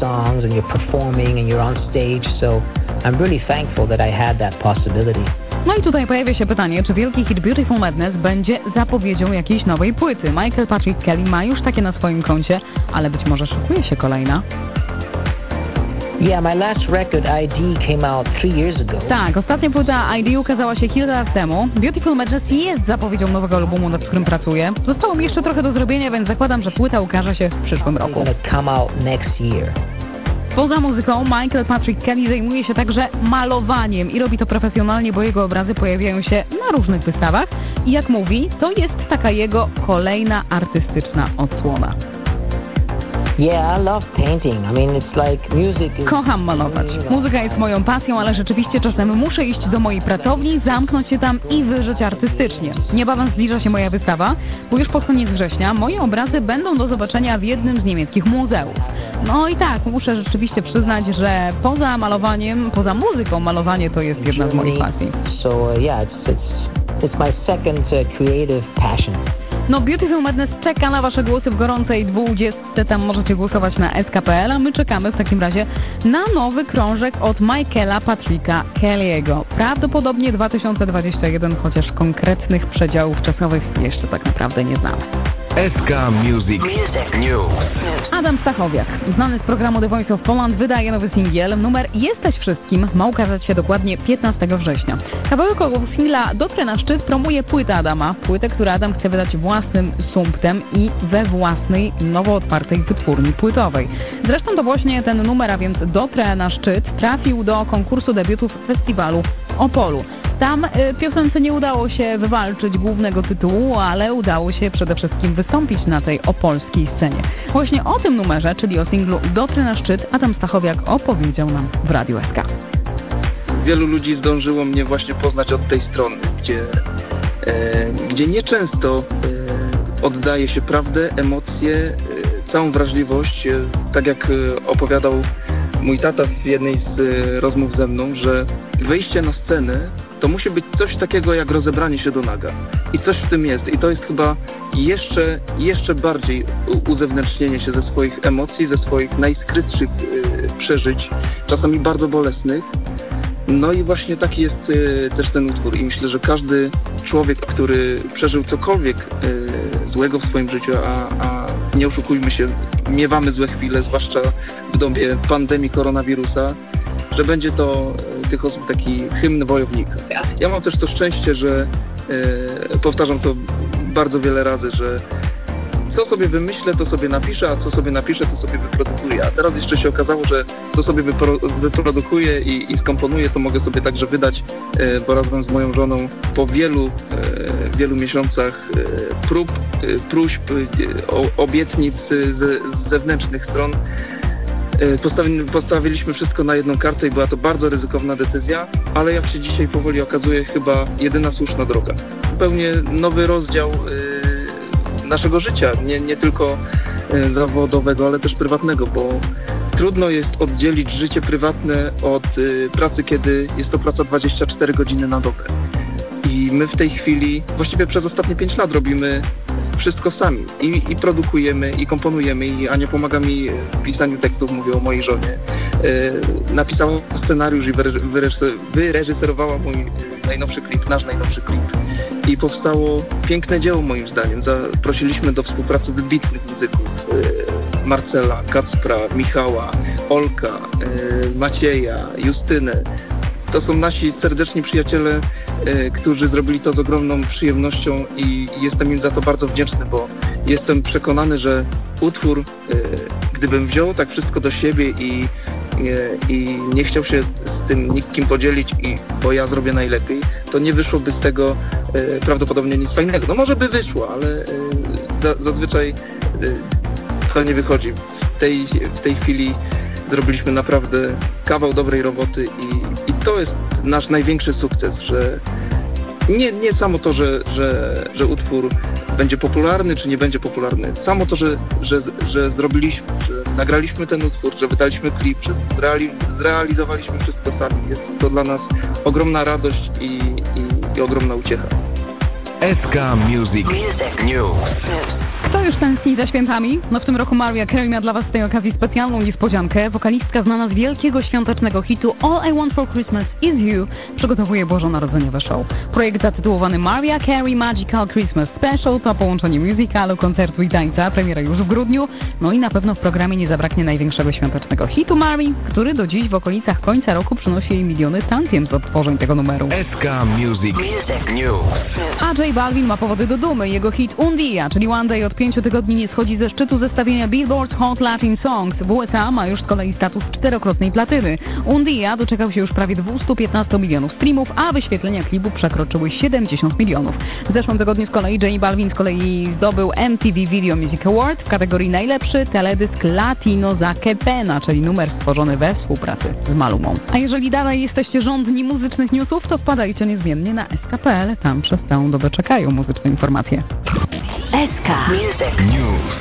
songs and you're performing and you're on stage. So I'm really thankful that I had that possibility. No i tutaj pojawia się pytanie, czy wielki hit Beautiful Madness będzie zapowiedzią jakiejś nowej płyty. Michael Patrick Kelly ma już takie na swoim koncie, ale być może szykuje się kolejna. Yeah, my last record, ID, came out three years ago. Tak, ostatnia płyta ID ukazała się kilka lat temu. Beautiful Madness jest zapowiedzią nowego albumu, nad którym pracuję. Zostało mi jeszcze trochę do zrobienia, więc zakładam, że płyta ukaże się w przyszłym roku. gonna come out next year. Poza muzyką Michael Patrick Kelly zajmuje się także malowaniem i robi to profesjonalnie, bo jego obrazy pojawiają się na różnych wystawach i jak mówi, to jest taka jego kolejna artystyczna odsłona. Kocham malować. Muzyka jest moją pasją, ale rzeczywiście czasem muszę iść do mojej pracowni, zamknąć się tam i wyżyć artystycznie. Niebawem zbliża się moja wystawa, bo już pod koniec września moje obrazy będą do zobaczenia w jednym z niemieckich muzeów. No i tak, muszę rzeczywiście przyznać, że poza malowaniem, poza muzyką, malowanie to jest jedna z moich pasji. So uh, yeah, it's it's it's my second uh, creative passion. No Beautiful Madness czeka na Wasze głosy w gorącej 20. Tam możecie głosować na SKPL, a my czekamy w takim razie na nowy krążek od Michaela Patricka Kelly'ego. Prawdopodobnie 2021, chociaż konkretnych przedziałów czasowych jeszcze tak naprawdę nie znamy. SK Music News. Adam Stachowiak, znany z programu The Voice of Poland, wydaje nowy singiel. Numer Jesteś Wszystkim ma ukazać się dokładnie 15 września. Kawałek obok singla Dotrę na szczyt promuje płytę Adama. Płytę, którą Adam chce wydać własnym sumptem i we własnej, nowo otwartej wytwórni płytowej. Zresztą to właśnie ten numer, a więc Dotrę na szczyt, trafił do konkursu debiutów festiwalu Opolu. Tam y, piosence nie udało się wywalczyć głównego tytułu, ale udało się przede wszystkim wystąpić na tej opolskiej scenie. Właśnie o tym numerze, czyli o singlu Dotrę na szczyt, Adam Stachowiak opowiedział nam w Radiu SK. wielu ludzi zdążyło mnie właśnie poznać od tej strony, gdzie, e, gdzie nieczęsto e, oddaje się prawdę, emocje, e, całą wrażliwość, e, tak jak e, opowiadał mój tata w jednej z e, rozmów ze mną, że wyjście na scenę to musi być coś takiego jak rozebranie się do naga. I coś w tym jest. I to jest chyba jeszcze, jeszcze bardziej uzewnętrznienie się ze swoich emocji, ze swoich najskrytszych e, przeżyć, czasami bardzo bolesnych, no i właśnie taki jest y, też ten utwór i myślę, że każdy człowiek, który przeżył cokolwiek y, złego w swoim życiu, a, a nie oszukujmy się, miewamy złe chwile, zwłaszcza w dobie pandemii koronawirusa, że będzie to y, tych osób taki hymn wojownika. Ja mam też to szczęście, że y, powtarzam to bardzo wiele razy, że co sobie wymyślę, to sobie napiszę, a co sobie napiszę, to sobie wyprodukuję. A teraz jeszcze się okazało, że co sobie wypro, wyprodukuję i, i skomponuję, to mogę sobie także wydać, e, bo razem z moją żoną po wielu, e, wielu miesiącach e, prób, e, próśb, e, obietnic e, z, z zewnętrznych stron e, postawi, postawiliśmy wszystko na jedną kartę i była to bardzo ryzykowna decyzja, ale jak się dzisiaj powoli okazuje, chyba jedyna słuszna droga. Zupełnie nowy rozdział e, naszego życia, nie, nie tylko e, zawodowego, ale też prywatnego, bo trudno jest oddzielić życie prywatne od e, pracy, kiedy jest to praca 24 godziny na dobę. I my w tej chwili, właściwie przez ostatnie 5 lat robimy wszystko sami. I, I produkujemy, i komponujemy, i Ania pomaga mi w pisaniu tekstów, mówię o mojej żonie. E, napisała scenariusz i wyreż- wyreż- wyreżyserowała mój najnowszy klip, nasz najnowszy klip. I powstało piękne dzieło moim zdaniem. Zaprosiliśmy do współpracy wybitnych muzyków. e, Marcela, Kacpra, Michała, Olka, e, Macieja, Justynę. To są nasi serdeczni przyjaciele, którzy zrobili to z ogromną przyjemnością i jestem im za to bardzo wdzięczny, bo jestem przekonany, że utwór, e, gdybym wziął tak wszystko do siebie i, e, i nie chciał się z tym nikim podzielić, i, bo ja zrobię najlepiej, to nie wyszłoby z tego prawdopodobnie nic fajnego. No może by wyszło, ale za, zazwyczaj to nie wychodzi. W tej, w tej chwili zrobiliśmy naprawdę kawał dobrej roboty i, i to jest nasz największy sukces, że nie, nie samo to, że, że, że utwór będzie popularny, czy nie będzie popularny. Samo to, że, że, że zrobiliśmy, że nagraliśmy ten utwór, że wydaliśmy klip, że zreali, zrealizowaliśmy wszystko sami. Jest to dla nas ogromna radość i, i, i ogromna uciecha. SK Music News. Kto już tęskni za świętami? No w tym roku Maria Carey ma dla Was z tej okazji specjalną niespodziankę. Wokalistka znana z wielkiego świątecznego hitu All I Want For Christmas Is You przygotowuje bożonarodzeniowe show. Projekt zatytułowany Maria Carey Magical Christmas Special to połączenie musicalu, koncertu i tańca. Premiera już w grudniu. No i na pewno w programie nie zabraknie największego świątecznego hitu Marii, który do dziś w okolicach końca roku przynosi jej miliony tantiem z odtworzeń tego numeru. SK Music, Music News. A J Balvin ma powody do dumy. Jego hit Un Dia, czyli One Day od pięciu tygodni nie schodzi ze szczytu zestawienia Billboard Hot Latin Songs. W USA ma już z kolei status czterokrotnej platyny. Un Dia doczekał się już prawie 215 milionów streamów, a wyświetlenia klipu przekroczyły 70 milionów. W zeszłym tygodniu z kolei J Balvin z kolei zdobył MTV Video Music Award w kategorii najlepszy teledysk latino za Kepena, czyli numer stworzony we współpracy z Malumą. A jeżeli dalej jesteście rządni muzycznych newsów, to wpadajcie niezmiennie na SKPL. Tam przez całą dobę czekają muzyczne informacje. SK Music News.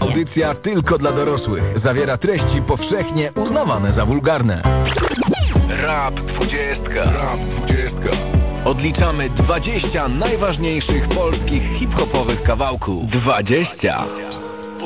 Audycja tylko dla dorosłych. Zawiera treści powszechnie uznawane za wulgarne. Rap 20. Rap 20. Odliczamy 20 najważniejszych polskich hip-hopowych kawałków. 20.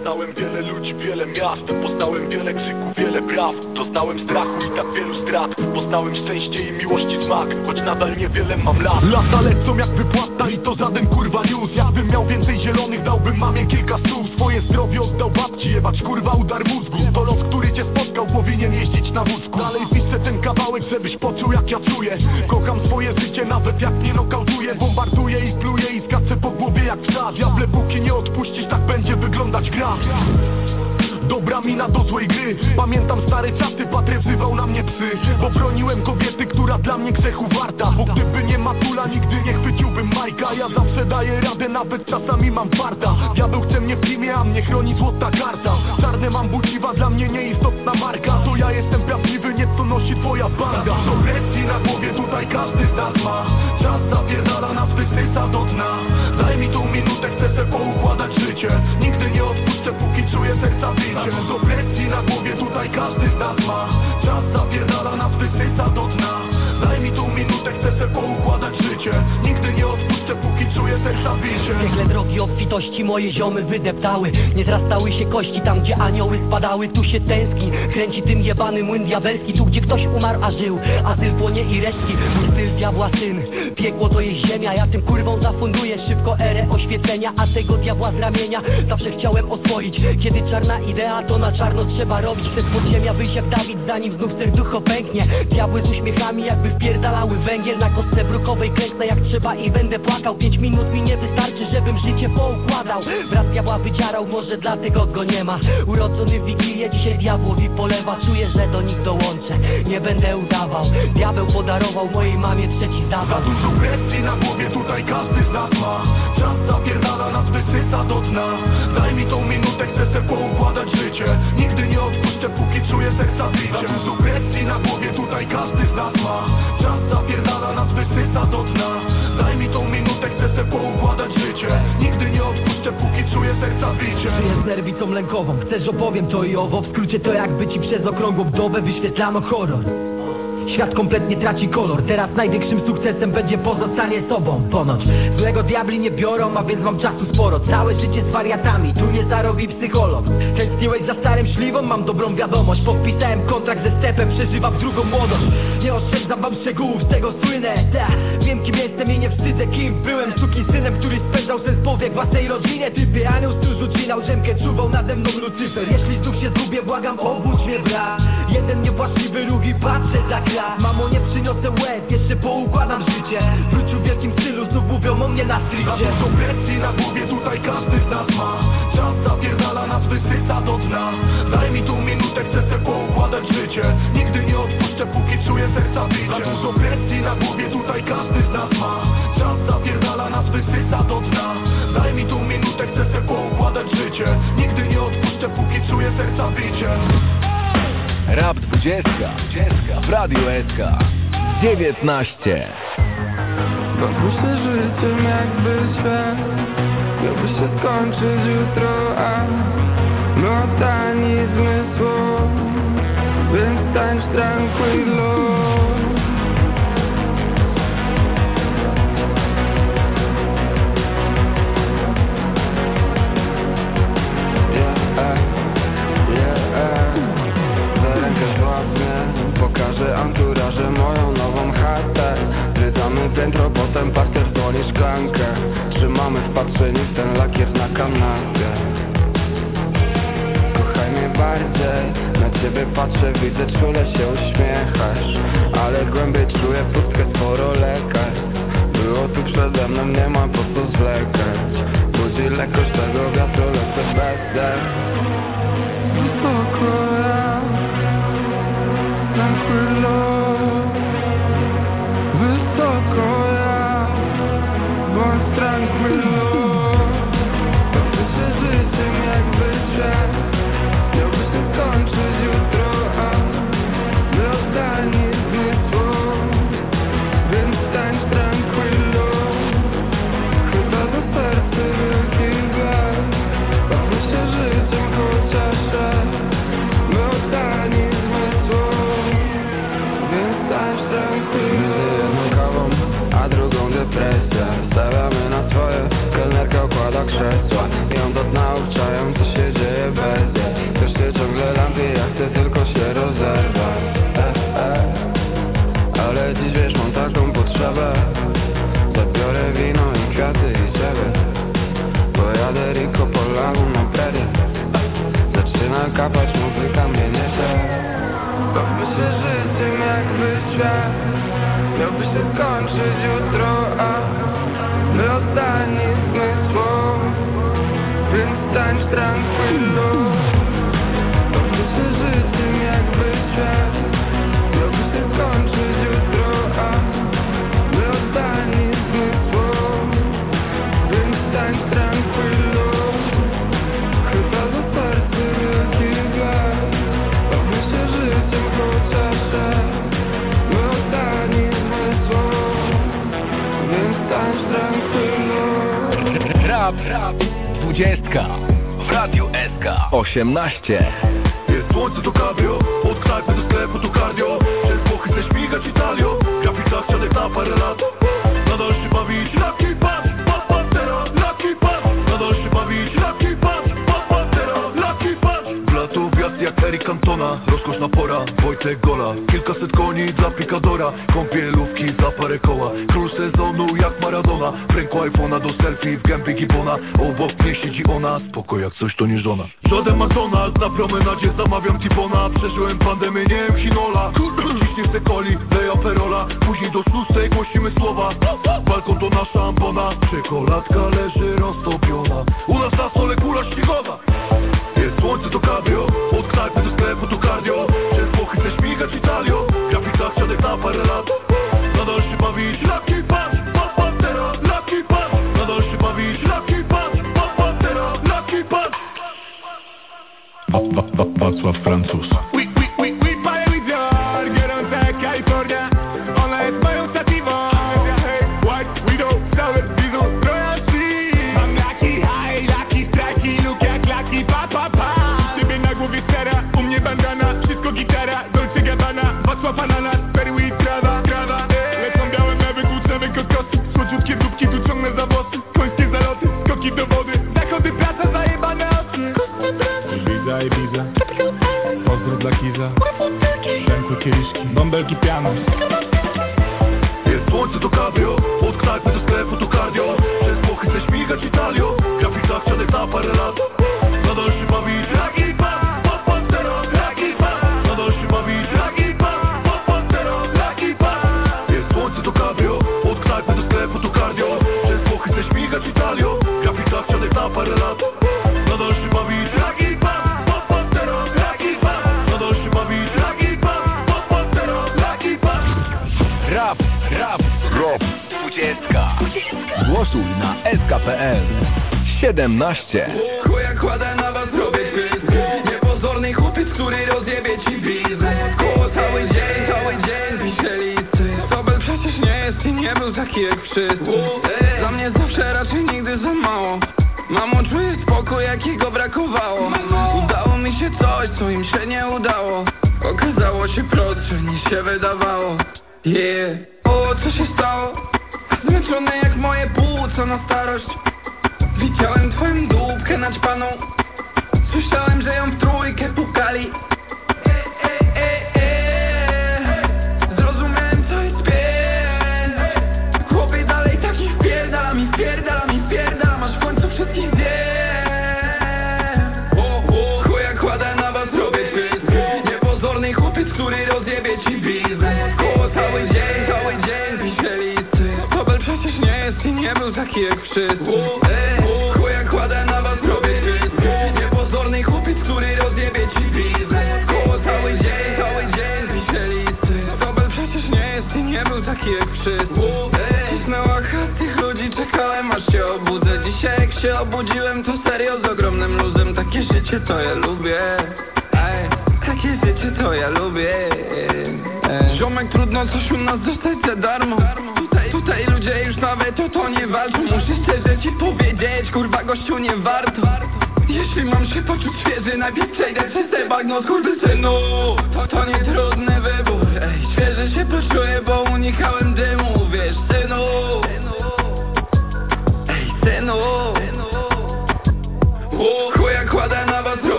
Poznałem wiele ludzi, wiele miast Poznałem wiele krzyków, wiele praw. Doznałem strachu i tak wielu strat. Poznałem szczęście i miłości smak Choć nadal niewiele mam lat. Lata lecą jak wypłata i to żaden kurwa news. Jakbym miał więcej zielonych, dałbym mamie kilka słów Swoje zdrowie oddał babci, jebać kurwa udar mózgu. To los, który cię spotkał, powinien jeździć na wózku. Dalej piszę ten kawałek, żebyś poczuł jak ja czuję. Kocham swoje życie, nawet jak nie nokautuję Bombarduję i pluję Diable, póki nie odpuścisz, tak będzie wyglądać gra. Dobra mina do złej gry. Pamiętam stare czasy, patry wzywał na mnie psy. Bo broniłem kobiety, która dla mnie grzechu warta. Bo gdyby nie matula, nigdy nie chwyciłbym Majka. Ja zawsze daję radę, nawet czasami mam farta. Diabeł chce mnie w teamie, a mnie chroni złota karta. Czarne mam buciwa, dla mnie nieistotna marka. To ja jestem prawdziwy, nie co nosi twoja banda na głowie, tutaj każdy z nas ma. Czas zapierdala nas, wysysa do dna Daj mi tą minutę, chcę se poukładać życie. Nigdy nie odpuszczę, póki czuję serca bicie Dużo presji na głowie, tutaj każdy z nas ma. Czas zapierdala nas, wysysa do dna. Daj mi tą minutę, chcę se poukładać życie. Nigdy nie odpuszczę, póki czuję serca bicie Piekle drogi obfitości moje ziomy wydeptały. Nie zrastały się kości tam, gdzie anioły spadały. Tu się tęskni, kręci tym jebany młyn diabelski. Tu, gdzie ktoś umarł, a żył, azyl płonie i resztki. Mój styl diabła syn, piekło to jest ziemia. Ja tym kurwą zafunduję szybko erę oświecenia A tego diabła z ramienia zawsze chciałem oswoić. Kiedy czarna idea, to na czarno trzeba robić. Chcę z podziemia wyjść jak Dawid, zanim znów serducho pęknie. Diabły z uśmiechami jakby wpierdalały węgiel Na kostce brukowej klęknę jak trzeba i będę płakał Pięć minut mi nie wystarczy, żebym życie poukładał. Brat diabła wydzierał, może dlatego go nie ma. Urodzony w Wigilię, dzisiaj diabłowi polewa. Czuję, że do nich dołączę, nie będę udawał. Diabeł podarował mojej mamie trzeci Za zawał dużo presji na głowie, tutaj każdy z nas ma. Czas zapierdala nas, wysysa do dna. Daj mi tą minutę, chcę se poukładać życie. Nigdy nie odpuszczę, póki czuję serca bicie. Za dużo presji na głowie, tutaj każdy z nas ma. Czas zapierdala nas, wysysa do dna czuję serca bicie. Żyję z nerwicą lękową, chcesz opowiem to i owo. W skrócie to jakby ci przez okrągłą wdowę wyświetlano horror Świat kompletnie traci kolor. Teraz największym sukcesem będzie pozostanie sobą. Ponoć złego diabli nie biorą, a więc mam czasu sporo. Całe życie z wariatami, tu nie zarobi psycholog. Tęskniłeś za starym szliwą, mam dobrą wiadomość. Podpisałem kontrakt ze stepem, przeżywam drugą młodość. Nie oszczędzam wam szczegółów, z tego słynę. Ta, Wiem kim jestem i nie wstydzę kim byłem. Suki synem, który spędzał sen powiek własnej rodzinie Typy anioł stróż ucinał rzemkę, czuwał nade mną Lucyfer. Jeśli znów się zgubię, błagam obudź mnie brat. Jeden niewłaściwy, drugi patrzę za krat Mamo nie przyniosę łez, jeszcze poukładam życie. Wrócił w wielkim stylu, znów mówią o mnie na Za stricte dużo presji na głowie, tutaj każdy z nas ma. Czas zapierdala nas, wysysa do dna. Daj mi tą minutę, chcę se poukładać życie. Nigdy nie odpuszczę, póki czuję serca bicie Za dużo presji na głowie, tutaj każdy z nas ma. Czas zapierdala nas, wysysa do dna. Daj mi tą minutę, chcę se poukładać życie. Nigdy nie odpuszczę, póki czuję serca bicie Rap 20. 20. W Radiu SK. 19. Bawię się życiem jakby świat Miałby się skończyć jutro, a my oddani zmysłom Więc tańcz tranquilo 18 Wa, wa, Wacław Francuz. Oui. belki piano. Jest słońce to cabrio, od knajpy do sklepu to cardio. Przez płoch chcę śmigać Italio. Grafik zachcianek na parę lat. Настя.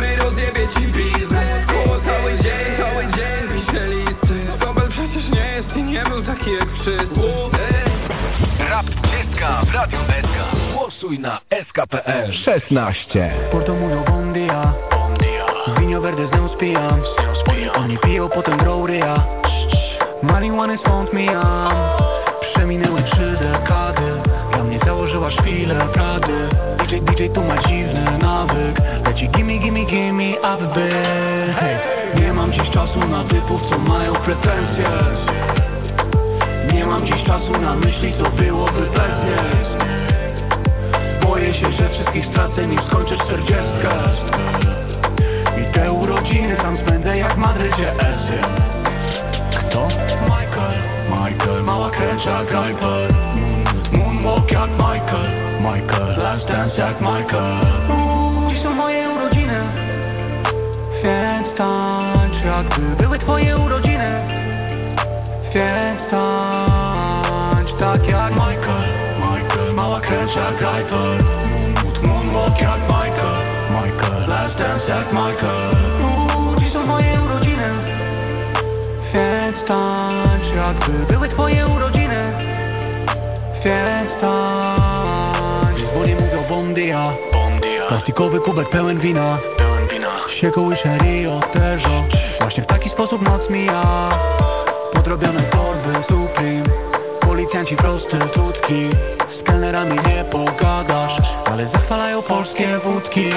Który rozjebie ci biznes Koło cały dzień, cały dzień pisze listy Sobel przecież nie jest i nie był taki jak wszyscy. Rap 20 w Radiu SK. Głosuj na SKPL 16. Porto mówią bon dia verde z nią spijam Oni piją, potem grą ryja Marihuany stąd mijam. Przeminęły trzy dekady Założyła szpilę Prady DJ, DJ tu ma dziwny nawyk. Leci gimme, gimme, gimme, aby by Hej, nie mam dziś czasu na typów, co mają pretensje. Nie mam dziś czasu na myśli, co byłoby bez niej Boję się, że wszystkich stracę, nim skończę czterdziestkę. I te urodziny tam spędzę jak w Madrycie Esy Kto? Michael, Michael. Mała kręcza grajper Moonwalk jak Michael, Michael. Last dance jak Michael. Dziś są moje urodziny. Więc tańcz jakby były twoje urodziny. Więc tańcz tak jak Michael, Michael Mała kręcza jak Greifer Moonwalk jak Michael, Michael. Last dance jak Michael. Dziś są moje urodziny. Więc tańcz jakby były twoje urodziny Więc tańcz Dzwonię mówią bon dia Plastikowy kubek pełen wina. Się kołysze Rio Tejo Właśnie w taki sposób noc mija. Podrobione torby Supreme Policjanci prostytutki Z kelnerami nie pogadasz Ale zachwalają polskie wódki.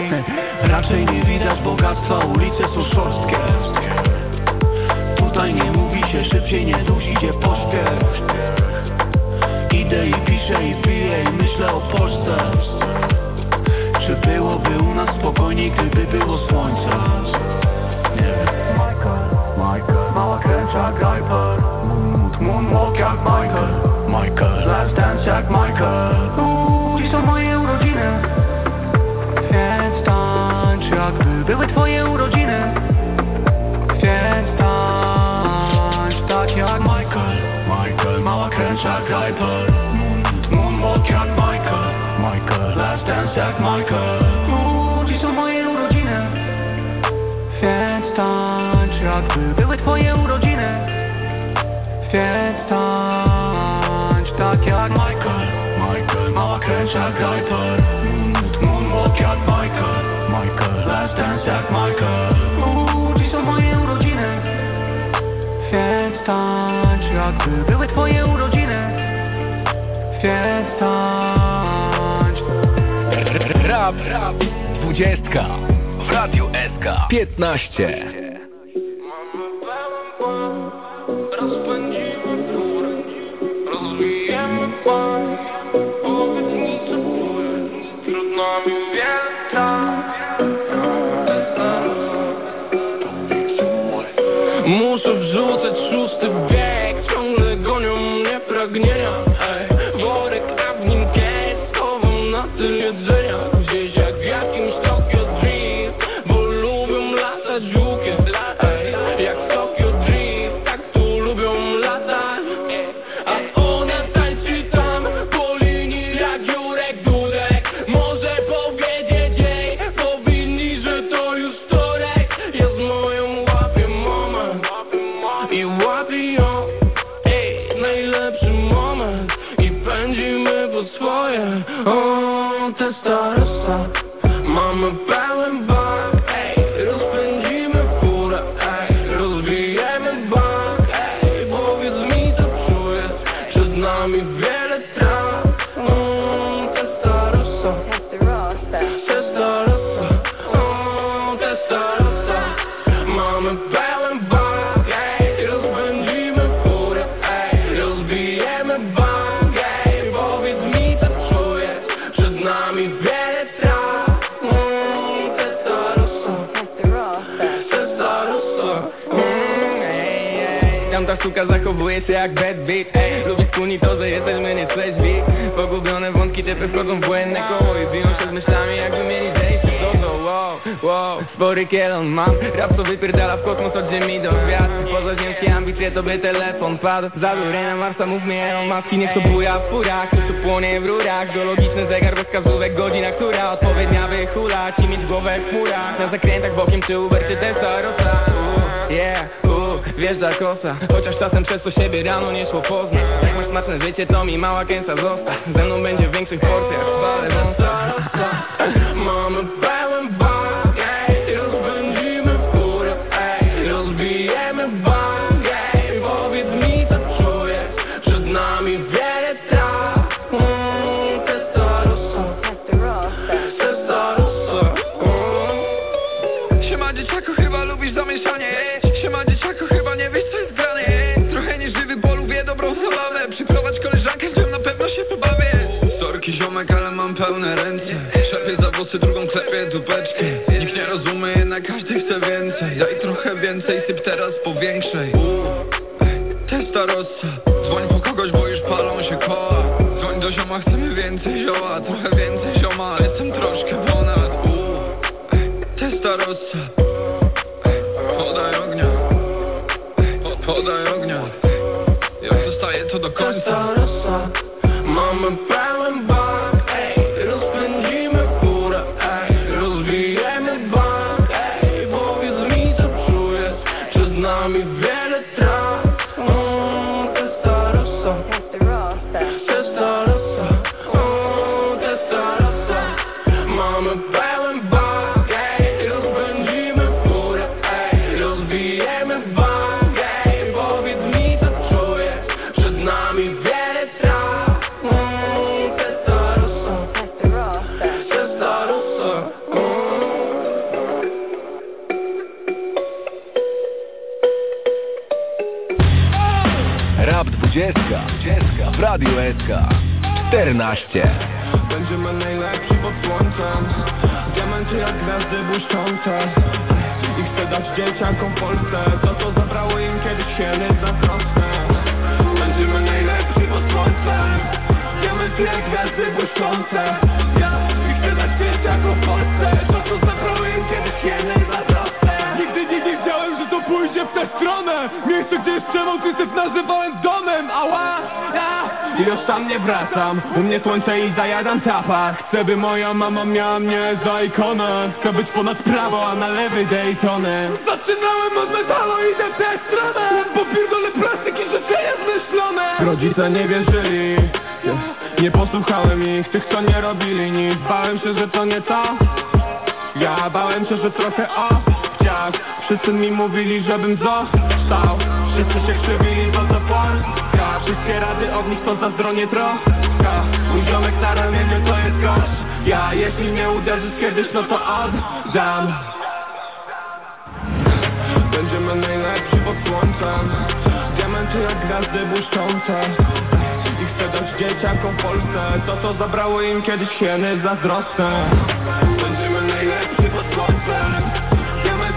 Raczej nie widać bogactwa Ulice są szorstkie. Tutaj nie mówi się szybciej Nie dusi idzie pośpiech Idę i piszę i piję i myślę o Polsce. Czy byłoby u nas spokojniej, gdyby było słońce? Nie wiem. Michael, Michael. Mała kręcza Greiper Moonwalk jak Michael. Michael. Last dance jak Michael Michael Dziś są moje urodziny. Więc tańcz jakby były twoje urodziny. Więc tańcz tak jak Michael. Michael Mała kręcza Greiper Moonwalk jak Michael. Michael Last dance jak Michael. Dziś są moje urodziny. Więc tańcz jakby były twoje urodziny. Więc tańcz Rap 20 w Radiu SK 15. wow, spory kielon mam Rap co wypierdala w kosmos od ziemi do gwiazd. Pozaziemskie ambicje to by telefon padł. Zadury na Marsa, mów mi Elon Musk Niech to buja w furach, coś tu płonie w rurach. Geologiczny zegar bez wskazówek, godzina, która odpowiednia wyhula Ci mieć głowę w chmurach Na zakrętach bokiem czy Uber czy Tesla Rosa uh, Yeah, uh, wjeżdża kosa Chociaż czasem przez to siebie rano nie szło poznać. Jak masz smaczne życie to mi mała kęsa zostać Ze mną będzie w większych porcjach, spalę wąsa 14. Będziemy najlepsi pod słońcem. Diamenty jak gwiazdy błyszczące. I chcę dać dzieciakom Polsce. To co zabrało im kiedyś hieny zazdrosne Będziemy najlepsi pod słońcem. Diamenty jak gwiazdy błyszczące. Ja I chcę dać dzieciakom Polsce. To co zabrało im kiedyś hieny zazdrosne Nigdy pójdzie w tę stronę. Miejsce, gdzie jeszcze motyw nazywałem domem. Ała, ja i już tam nie wracam. U mnie słońce i zajadam tapa. Chcę by moja mama miała mnie za ikonę. Chcę być ponad prawo, a na lewy Daytony. Zaczynałem od metalu, idę w tę stronę. Bo pierdolę plastyki, życzenia zmyślone Rodzice nie wierzyli. Nie posłuchałem ich, tych co nie robili nic. Bałem się, że to nie to. Ja bałem się, że trochę o Wszyscy mi mówili, żebym został. Wszyscy się krzywili, to Polska. Wszystkie rady od nich to zazdronie troska. Mój ziomek na ramieniu to jest gość Ja, jeśli mnie uderzysz kiedyś, no to oddam. Będziemy najlepsi pod słońcem. Diamenty jak gwiazdy błyszczące. I chcę dać dzieciakom Polsce To, co zabrało im kiedyś hieny zazdrosne. Będziemy najlepsi pod słońcem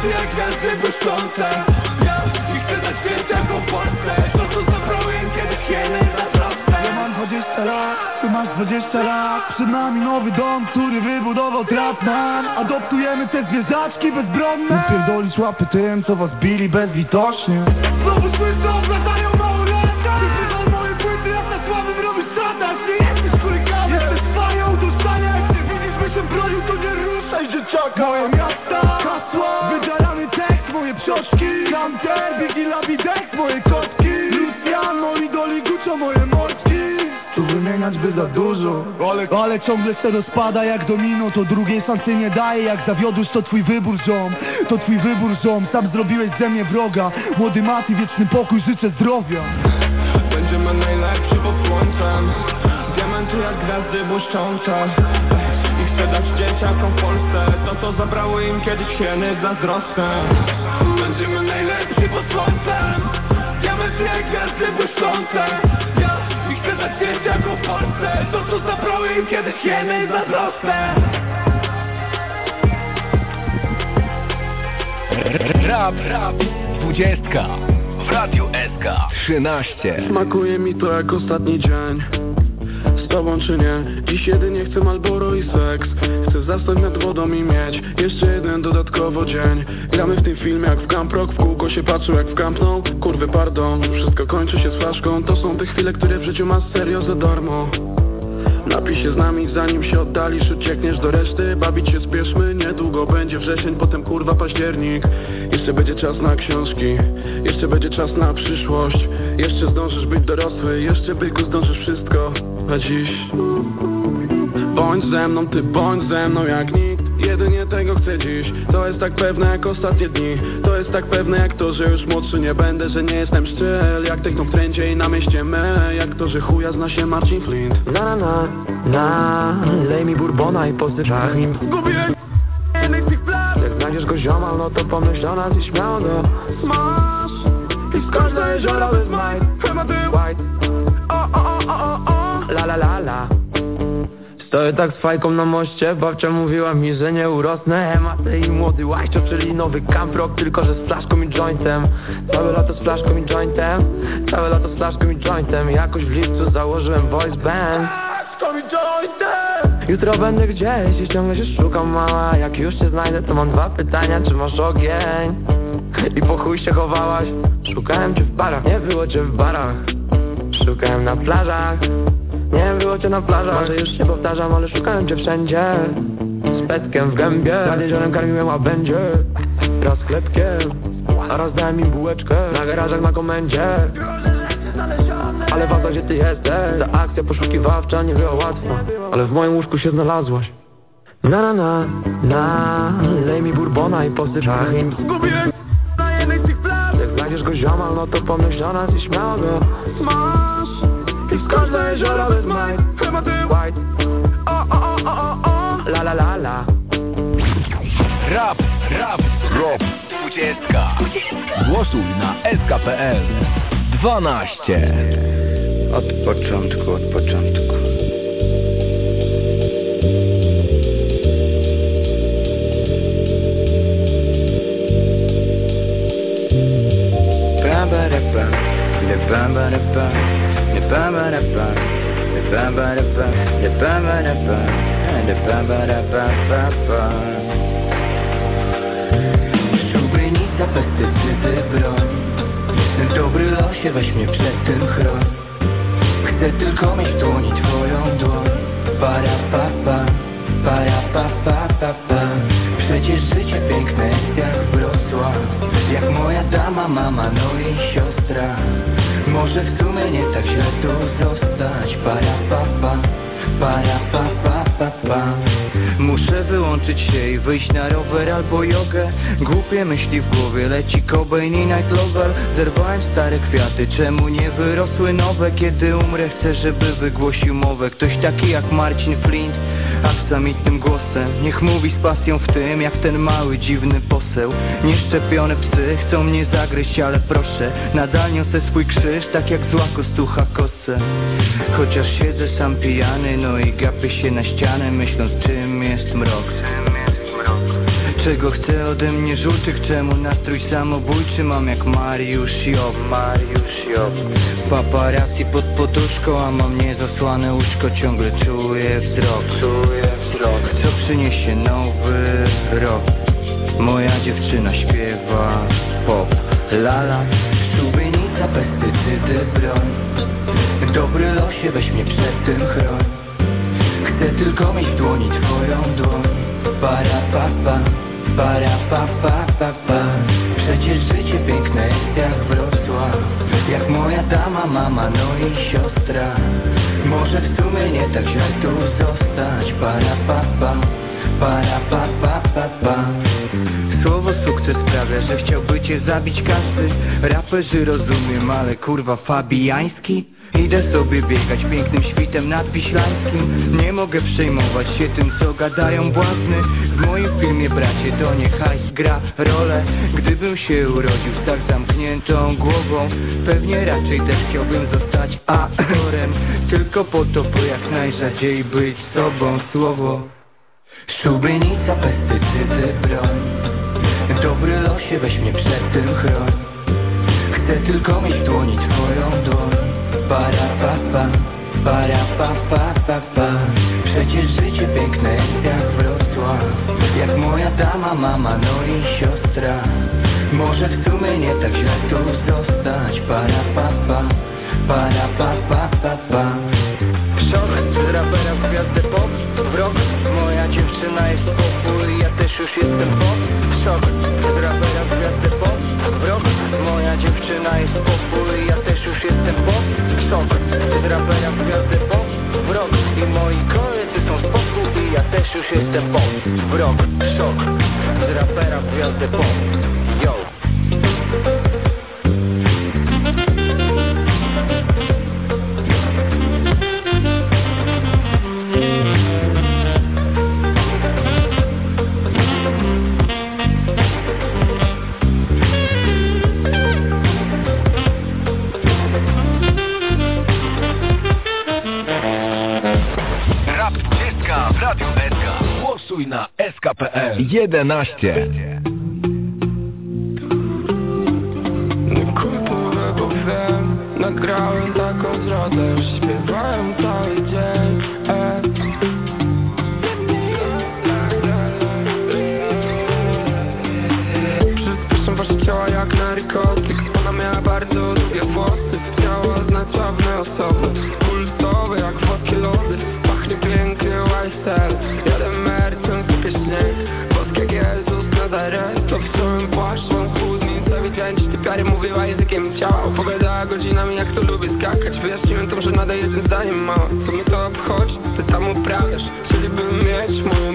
Diamenty jak gwiazdy błyszczące Ja I chcę dać dzieciakom w Polsce To, co zabrało im kiedyś hieny zazdrosne Ja mam 20 lat, ty masz 20 lat. Przed nami nowy dom, który wybudował Trapman Adoptujemy te zwierzaczki bezbronne. Pierdolisz łapy tym, co was bili bezlitośnie Znowu słyszę, obrażają małolatka Wyprzedzą moje płyty, jak na sławym robisz dzieciaka Moje miasta, hasła, wydzierany tekst, moje psioczki Hunter, Biggie, Labidek, moje kotki. Lucian, moi doli, Guccio, moje mordki tu wymieniać by za dużo. Ale, ale ciągle se rozpada jak domino. To drugiej szansy nie daje. Jak zawiodłeś to twój wybór ziom. To twój wybór ziom. Sam zrobiłeś ze mnie wroga. Młody Mati, wieczny pokój, życzę zdrowia. Będziemy najlepsi pod słońcem. Diamenty jak gwiazdy błyszczące I chcę dać dzieciakom w Polsce. To co zabrało im kiedyś hieny zazdrosne. Będziemy najlepsi pod słońcem. Diamenty jak gwiazdy błyszczące. Ja i chcę dać dzieciakom w Polsce. To co zabrało im kiedyś hieny zazdrosne. Rap, rap, 20. W w Radiu SK 13 Smakuje mi to jak ostatni dzień Z tobą czy nie? Dziś jedynie chcę Malboro i seks. Chcę zastać nad wodą i mieć Jeszcze jeden dodatkowo dzień. Gramy w tym filmie jak w Camp Rock W kółko się patrzył jak w Camp Nou. Kurwy pardon Wszystko kończy się z flaszką. To są te chwile, które w życiu masz serio za darmo Napij się z nami, zanim się oddalisz Uciekniesz do reszty, bawić się spieszmy Niedługo będzie wrzesień, potem kurwa październik. Jeszcze będzie czas na książki Jeszcze będzie czas na przyszłość. Jeszcze zdążysz być dorosły Jeszcze byku zdążysz wszystko. A dziś Bądź ze mną, ty bądź ze mną jak nikt Jedynie tego chcę dziś. To jest tak pewne jak ostatnie dni. To jest tak pewne jak to, że już młodszy nie będę Że nie jestem szczel. Jak techno w trendzie i na mieście me. Jak to, że chuja zna się Marcin Flint. Na na na, na. Lej mi bourbona i pozdyczach nim Zgubiłem jednej z tych plaż Jak znajdziesz go ziomal, no to pomyśl o nas i śmiało go Smash I skocz do jeziora bez majt. Chyba ty. White. O, o, o, o, o, o. La la la la Stoję tak z fajką na moście Babcia mówiła mi, że nie urosnę. Matę i młody łajcio, czyli nowy camp rock Tylko, że z flaszką i jointem. Całe lato z flaszką i jointem Całe lato z flaszką i jointem. Jakoś w lipcu założyłem voice band. To mi jointem! Jutro będę gdzieś i ciągle się szukam mała. Jak już cię znajdę to mam dwa pytania Czy masz ogień? I po chuj się chowałaś? Szukałem cię w barach, nie było cię w barach. Szukałem na plażach Nie było cię na plażach Może już się powtarzam, ale szukałem cię wszędzie. Z petkiem w gębie Nad jeziorem karmiłem łabędzie. Raz chlebkiem A raz dałem im bułeczkę. Na garażach na komendzie. Ale waza gdzie ty jesteś? Ta akcja poszukiwawcza nie była łatwa Ale w moim łóżku się znalazłaś. Na na na, na Lej mi bourbona i posyp im Zgubiłem na jednej z tych plaż. Jak znajdziesz go ziomal, no to pomyśl o nas i śmiało go Smash I skocz do jeziora bez majt Chyba ty White. O, o, o, o, o, o. La la la la. Rap, rap, rap. 20 Głosuj na SKPL 12 Od początku, od początku. Ba ba da ba, Szubienica, pestycydy, broń Dobry losie, weź mnie przed tym chroń Chcę tylko mieć w dłoni twoją dłoń. Para pa pa, para pa pa pa pa. Przecież życie piękne jest jak Wrocław. Jak moja dama, mama, no i siostra Może w sumie nie tak źle tu zostać. Para pa pa, para pa pa pa pa. Muszę wyłączyć się i wyjść na rower albo jogę. Głupie myśli w głowie, leci Cobain i Night Lover Zerwałem stare kwiaty, czemu nie wyrosły nowe? Kiedy umrę chcę, żeby wygłosił mowę. Ktoś taki jak Marcin Flint Aksamitnym głosem. Niech mówi z pasją w tym, jak ten mały dziwny poseł. Nieszczepione psy chcą mnie zagryźć, ale proszę Nadal niosę swój krzyż, tak jak zła kostucha kosę. Chociaż siedzę sam pijany, no i gapię się na ścianę Myśląc czym jest mrok Czego chce ode mnie żółtych, czemu nastrój samobójczy? Mam jak Mariusz Job Mariusz Job Paparazzi pod poduszką, a mam niezasłane łóżko. Ciągle czuję wzrok, czuję wzrok. Co przyniesie nowy rok? Moja dziewczyna śpiewa pop. Lala, szubienica, pestycydy, broń. Dobry losie, weź mnie przed tym chroń. Chcę tylko mieć w dłoni twoją dłoń. Para pa pa, para pa pa pa pa. Przecież życie piękne jest jak Wrocław. Jak moja dama, mama, no i siostra. Może w sumie nie tak źle tu zostać. Para pa pa, para pa pa pa pa. Słowo sukces sprawia, że chciałby cię zabić każdy Raperzy rozumiem, ale kurwa fabijański Idę sobie biegać pięknym świtem nad Wiślańskim Nie mogę przejmować się tym, co gadają błazny W moim filmie, bracie, to nie hajs gra rolę. Gdybym się urodził z tak zamkniętą głową Pewnie raczej też chciałbym zostać aktorem. Tylko po to, by jak najrzadziej być sobą. Słowo. Szubienica, pestycydy, broń. Dobry losie, weź mnie przed tym chroń. Chcę tylko mieć w dłoni twoją dłoń Para pa pa, para pa pa pa pa Przecież życie piękne jak Wrocław. Jak moja dama, mama, no i siostra. Może w sumie nie tak źle tu zostać. Para pa pa, para pa pa pa pa Szok rapera w gwiazdę pop rok Moja dziewczyna jest popu i ja też już jestem pop. Szok rapera w gwiazdę pop? W rok Moja dziewczyna jest popu Szok z rapera w gwiazdę pop w rok I moi koledzy są z popu i ja też już jestem pop w rok Szok z rapera w gwiazdę pop Yo na SKPL. 11. Kulturę, bo wiem Nagrałem taką że Śpiewałem cały dzień e. Przyspieszam wasze ciała jak narkotyk Ona miała bardzo długie włosy językiem ciała. Opowiadała godzinami jak to lubię skakać. Wyjaśniłem to, że nadaje jednym zdaniem mała Co mnie to obchodzi? Ty tam uprawiasz. Chcieliby mieć moje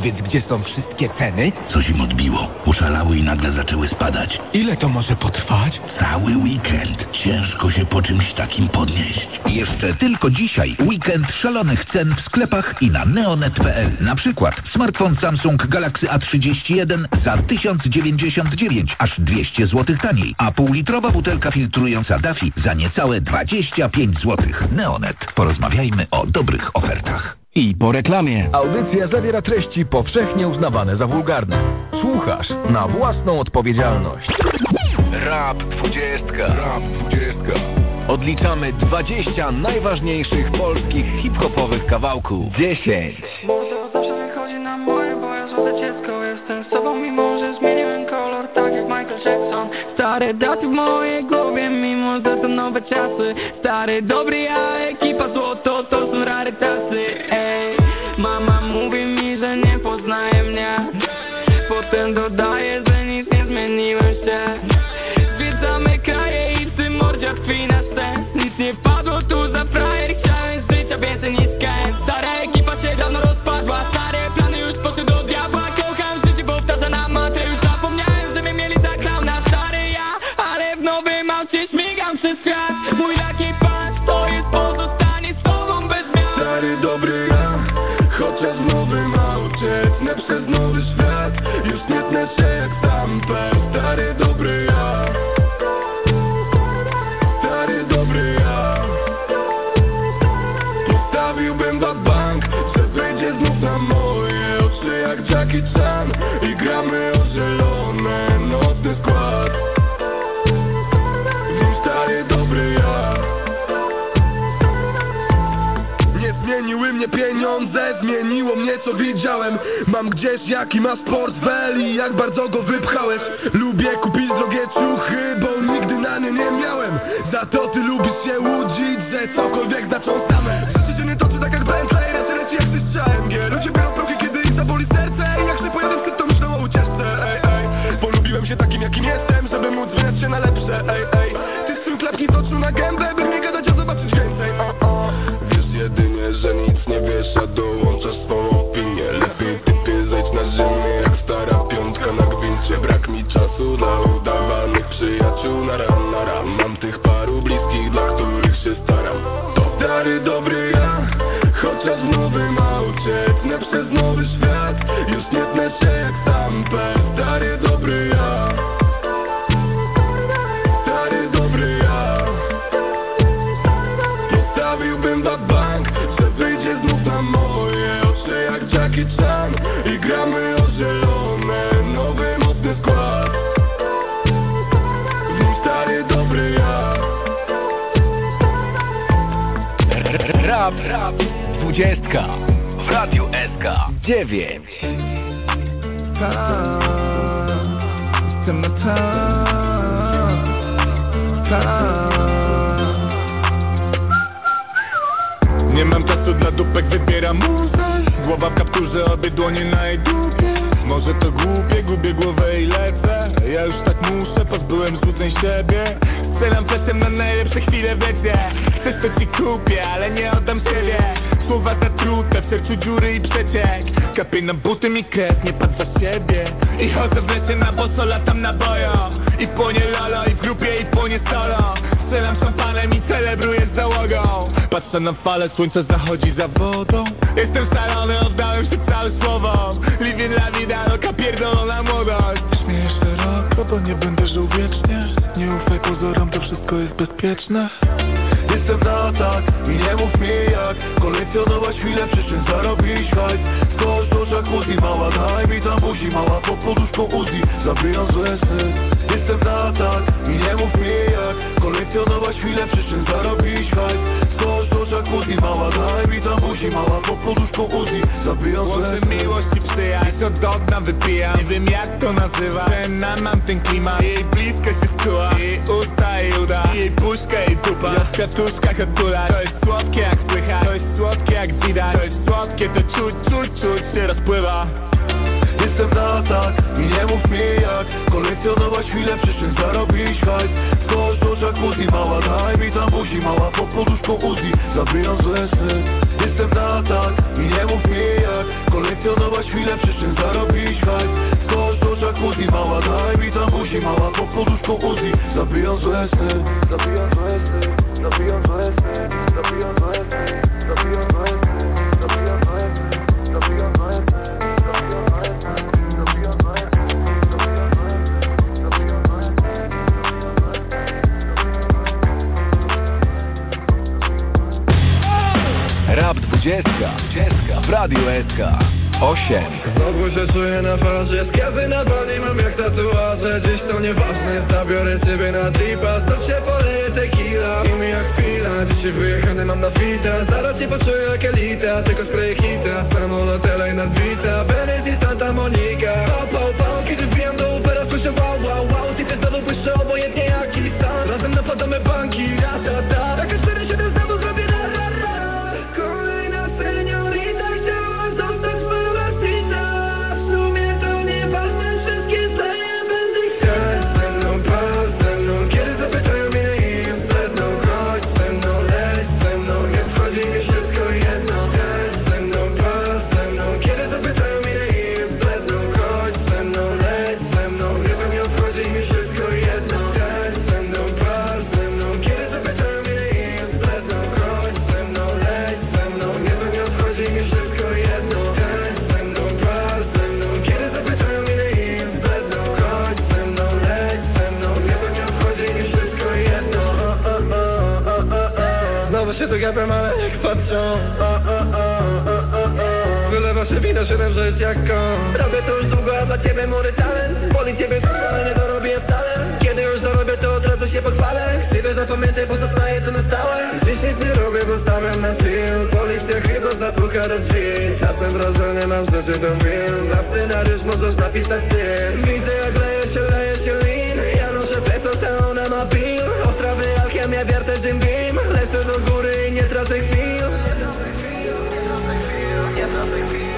powiedz, gdzie są wszystkie ceny. Coś im odbiło. Uszalały i nagle zaczęły spadać. Ile to może potrwać? Cały weekend. Ciężko się po czymś takim podnieść. Jeszcze tylko dzisiaj weekend szalonych cen w sklepach i na neonet.pl. Na przykład smartfon Samsung Galaxy A31 za 1099, aż 200 zł taniej, a półlitrowa butelka filtrująca Daffy za niecałe 25 zł. Neonet. Porozmawiajmy o dobrych ofertach. I po reklamie. Audycja zawiera treści powszechnie uznawane za wulgarne. Słuchasz na własną odpowiedzialność. Rap 20. Rap 20. Odliczamy 20 najważniejszych polskich hip-hopowych kawałków. 10. Bo to zawsze wychodzi na moje, bo ja złote dziecko Jestem sobą mimo, że zmieniłem kolor tak jak Michael Jackson Stare daty w mojej głowie, mimo że to nowe czasy Stary, dobry ja, ekipa złoto, to są rarytasy Jackie Chan I gramy o zielone, nocny skład. W stary dobry ja. Nie zmieniły mnie pieniądze, zmieniło mnie co widziałem. Mam gdzieś jaki masz portfel i jak bardzo go wypchałeś. Lubię kupić drogie ciuchy, bo nigdy na nie nie miałem. Za to ty lubisz się łudzić, że cokolwiek znaczą same Ty swym klapki z oczu na gębę, by mnie gadać, a zobaczyć więcej. Wiesz jedynie, że nic nie wiesz, a dołączasz swą opinię. Lepiej typie zejdź na ziemię, jak stara piątka na gwincie. Brak mi czasu dla udawanych przyjaciół. Na ram, na ram. Mam tych paru bliskich, dla których się staram. To stary dobry ja, chociaż w nowym aucie Tnę przez nowy świat, krew, nie patrz za siebie. I chodzę w lesie na boso, latam na bojo I płonie lolo, i w grupie, i płonie solo Strzelam szampanem i celebruję z załogą. Patrzę na falę, słońce zachodzi za wodą. Jestem szalony, oddałem się cały słowom Living la vida loca, pierdolona młodość. Śmiejesz się rok, bo nie będę żył wiecznie. Nie ufaj pozorom, to wszystko jest bezpieczne Jestem na tak nie mów mi jak. Kolekcjonować chwilę, przy czym zarobić hajs. Skocz do jacuzzi, mała daj mi tam buzi. Mała pod poduszką Uzi, zabijam złe sny. Jestem na tak nie mów mi jak. Kolekcjonować chwilę, przy czym zarobić hajs. Skocz do jacuzzi, mała tam buzi Mała pod poduszką Uzi, zabijam złe Łączy sny miłość i przyjaźń, od do dna wypijam. Nie wiem jak to nazywa, Cena mam ten klimat. Jej blisko się skuła, jej usta i uda. Jej puszka i dupa, ja w kwiatuszkach odtulać To jest słodkie jak słychać, to jest słodkie jak widać. To jest słodkie, to czuć, czuć, czuć się rozpływa Jestem na tak nie mów mi jak. Kolekcjonować chwilę, przy czym zarobić hajs. Skocz do jacuzzi, mała daj mi tam buzi. Mała pod poduszką Uzi, zabijam złe sny Jestem na tak nie mów mi jak. Kolekcjonować chwilę, przy czym zarobić hajs. Skocz do jacuzzi, mała daj mi tam buzi. Mała pod poduszką Uzi, zabijam złe sny Zabijam złe sny, zabijam złe sny Zabijam złe sny, Rap 20. 20. Radio SK 8 Znowu się czuję na farze Skazy na bani mam jak tatuaże. Dziś to nieważne, zabiorę ciebie na tripa. Znów się poleje tequila. I mi jak chwila Dzisiaj wyjechany mam na fita. Zaraz cię poczuję jak elita Tylko skleję hita. Samolot LA nadbita Benz i Santa Monica. Pał, pał, pał Kiedy wbijam do Ubera słyszę wow, wow, wow. Ty znowu błyszczę obojętnie jaki stan. Razem napadamy banki, ra, ta, ta. Taka 4-7 znowu Wino, siedem żyć jak Robię to już długo, a dla ciebie mury talent. Boli ciebie ale nie dorobię wcale. Kiedy już zarobię, to od razu się pochwalę. Chcę zapamiętaj, bo zostaje to na stałe. Nic nie robię, bo stawiam na chill Policja chyba zapuka do drzwi Czasem wrażenie mam, że ty to Na scenariusz możesz napisać ty Widzę jak leje się, leje się lin. Ja noszę peso, a ona ma pil Ostrawy, alchemia, wiertę, Jim Beam. Lecę do góry i nie tracę chwil. Chodź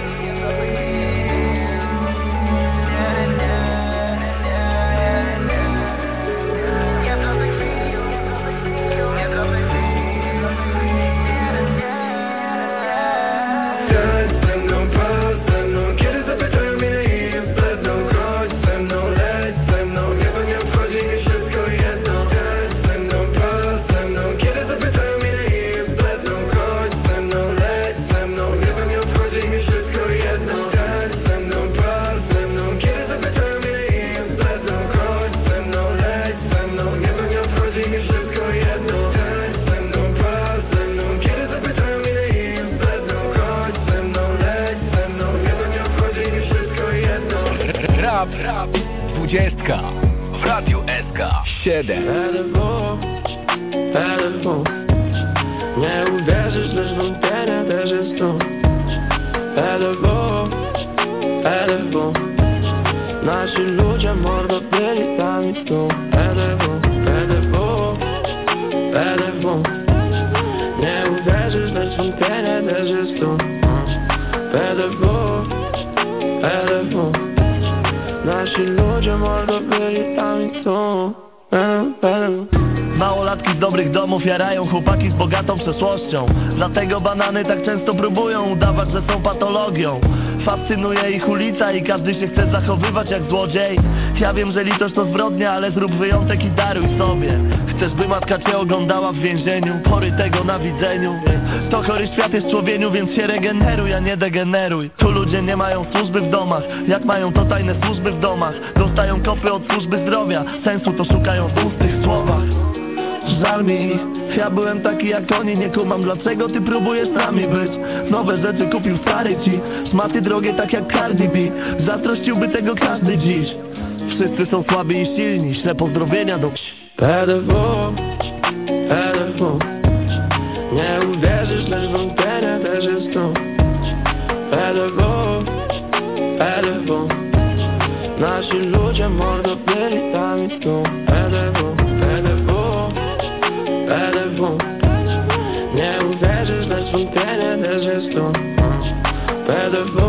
banany tak często próbują udawać, że są patologią. Fascynuje ich ulica i każdy się chce zachowywać jak złodziej. Ja wiem, że litość to zbrodnia, ale zrób wyjątek i daruj sobie. Chcesz by matka cię oglądała w więzieniu, pory tego na widzeniu. To chory świat jest człowieniu, więc się regeneruj, a nie degeneruj. Tu ludzie nie mają służby w domach, jak mają to tajne służby w domach. Dostają kopy od służby zdrowia, sensu to szukają w pustych słowach Żal mi. Ich, ja byłem taki jak oni Nie kumam dlaczego ty próbujesz nami być? Nowe rzeczy kupił stary ci Szmaty drogie tak jak Cardi B. Zazdrościłby tego każdy dziś. Wszyscy są słabi i silni Śle pozdrowienia do PDW, PDW Nie uwierzysz, lecz wątpienie też jest PDW, PDW Nasi ludzie byli sami tu PDW, PDW Nie uwierzysz, lecz wątpienie też jest tu. PDW,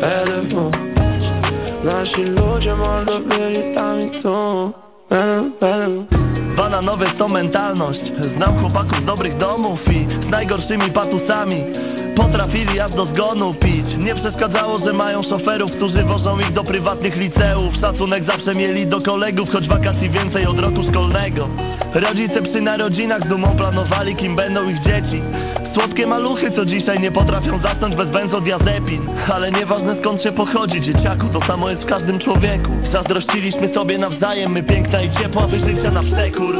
PDW Nasi ludzie mordo byli sami tu. PDW, PDW Bananowe to mentalność. Znam chłopaków z dobrych domów i z najgorszymi patusami. Potrafili aż do zgonu pić. Nie przeszkadzało, że mają szoferów, którzy wożą ich do prywatnych liceów. Szacunek zawsze mieli do kolegów, choć wakacji więcej od roku szkolnego Rodzice przy narodzinach z dumą planowali, kim będą ich dzieci. Słodkie maluchy, co dzisiaj nie potrafią zasnąć bez benzodiazepin. Ale nieważne skąd się pochodzi, dzieciaku, to samo jest w każdym człowieku. Zazdrościliśmy sobie nawzajem, my piękna i ciepła, wy życia na przekór.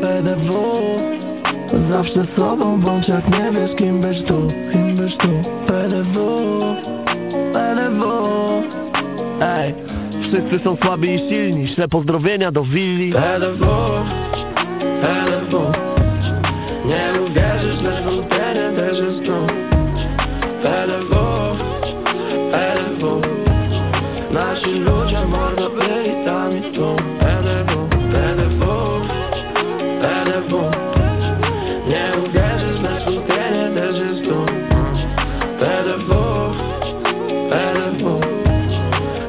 PDW, Zawsze sobą bądź jak nie wiesz kim byś tu Kim byś tu. PDW PDW Ej, wszyscy są słabi i silni Śle pozdrowienia do willi. PDW PDW Nie uwierzysz, lecz wątpienie jest tu PDW PDW Nasi ludzie mordo byli tam i tu. PDW PDW PDW Nie uwierzysz, lecz wątpienie jest tu PDW PDW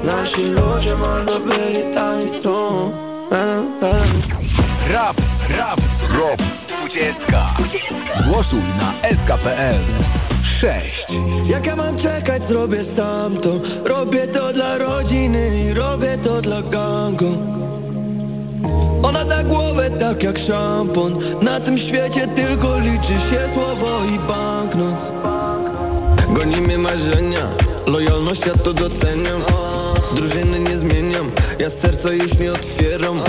Nasi ludzie mordo byli tam i tu Głosuj na SKPL. 6. Jak ja mam czekać, zrobię sam to Robię to dla rodziny i robię to dla gangu. Ona da głowę tak jak szampon. Na tym świecie tylko liczy się słowo i banknot. Gonimy marzenia. Lojalność ja to doceniam. Drużyny nie zmieniam. Ja z serca już nie otwieram.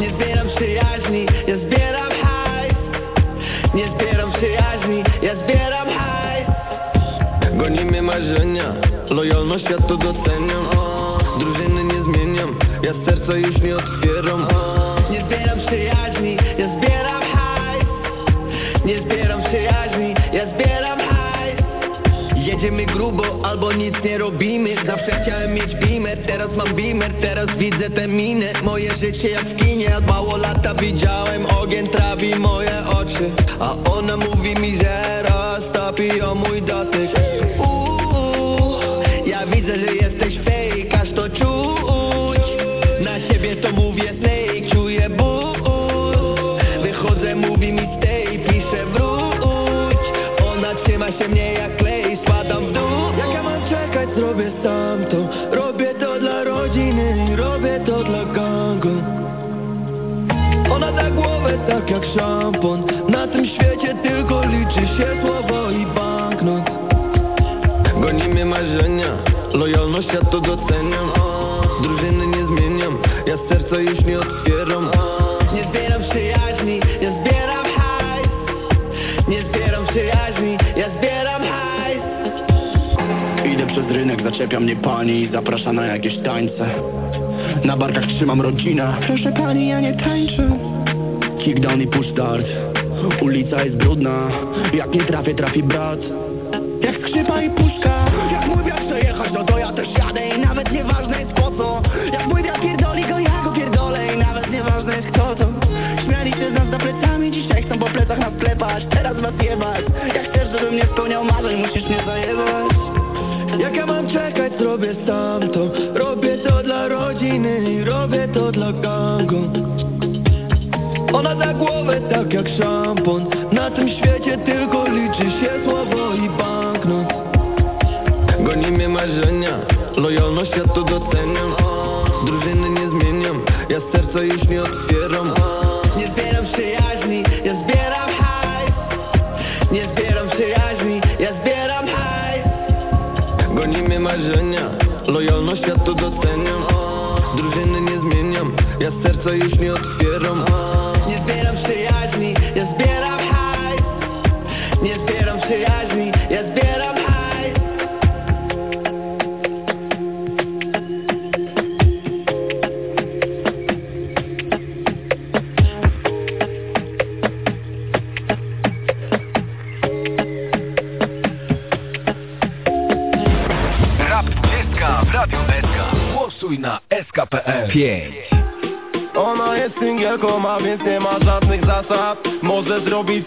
Nie zbieram przyjaźni. Ja marzenia. Lojalność ja to doceniam. Drużyny nie zmieniam. Ja serca już nie otwieram. Nie zbieram przyjaźni Ja zbieram hajs. Nie zbieram przyjaźni Ja zbieram hajs. Jedziemy grubo albo nic nie robimy. Zawsze chciałem mieć beamer, teraz mam beamer Teraz widzę te miny, moje życie jak w kinie Mało lata widziałem, ogień trawi moje oczy. A ona mówi mi, że roztopi o mój dotyk Da głowę tak jak szampon. Na tym świecie tylko liczy się słowo i banknot. Gonimy marzenia Lojalność ja to doceniam. Drużyny nie zmieniam Ja z serca już nie otwieram. Nie zbieram przyjaźni Ja zbieram hajs. Nie zbieram przyjaźni Ja zbieram hajs. Idę przez rynek, zaczepia mnie pani i zaprasza na jakieś tańce. Na barkach trzymam rodzinę. Proszę pani, ja nie tańczę Kickdown i push start Ulica jest brudna. Jak nie trafię, trafi brat. Jak skrzypa i puszka. Jak mój brat chce jechać, no to ja też jadę I nawet nieważne jest po co. Jak mój brat pierdoli go, ja go pierdolę I nawet nieważne jest kto to. Śmiali się z nas za plecami Dzisiaj chcą po plecach nas klepać Teraz was jebać. Jak chcesz, żebym nie spełniał marzeń Musisz mnie zajebać. Jak ja mam czekać, zrobię sam to Robię to dla rodziny i robię to dla gangu Da głowę tak jak szampon. Na tym świecie tylko liczy się słowo i banknot. Gonimy marzenia Lojalność ja to doceniam. Drużyny nie zmieniam Ja serca już nie otwieram. Nie zbieram przyjaźni Ja zbieram hajs. Nie zbieram przyjaźni Ja zbieram hajs. Gonimy marzenia Lojalność ja to doceniam. Drużyny nie zmieniam Ja serca już nie otwieram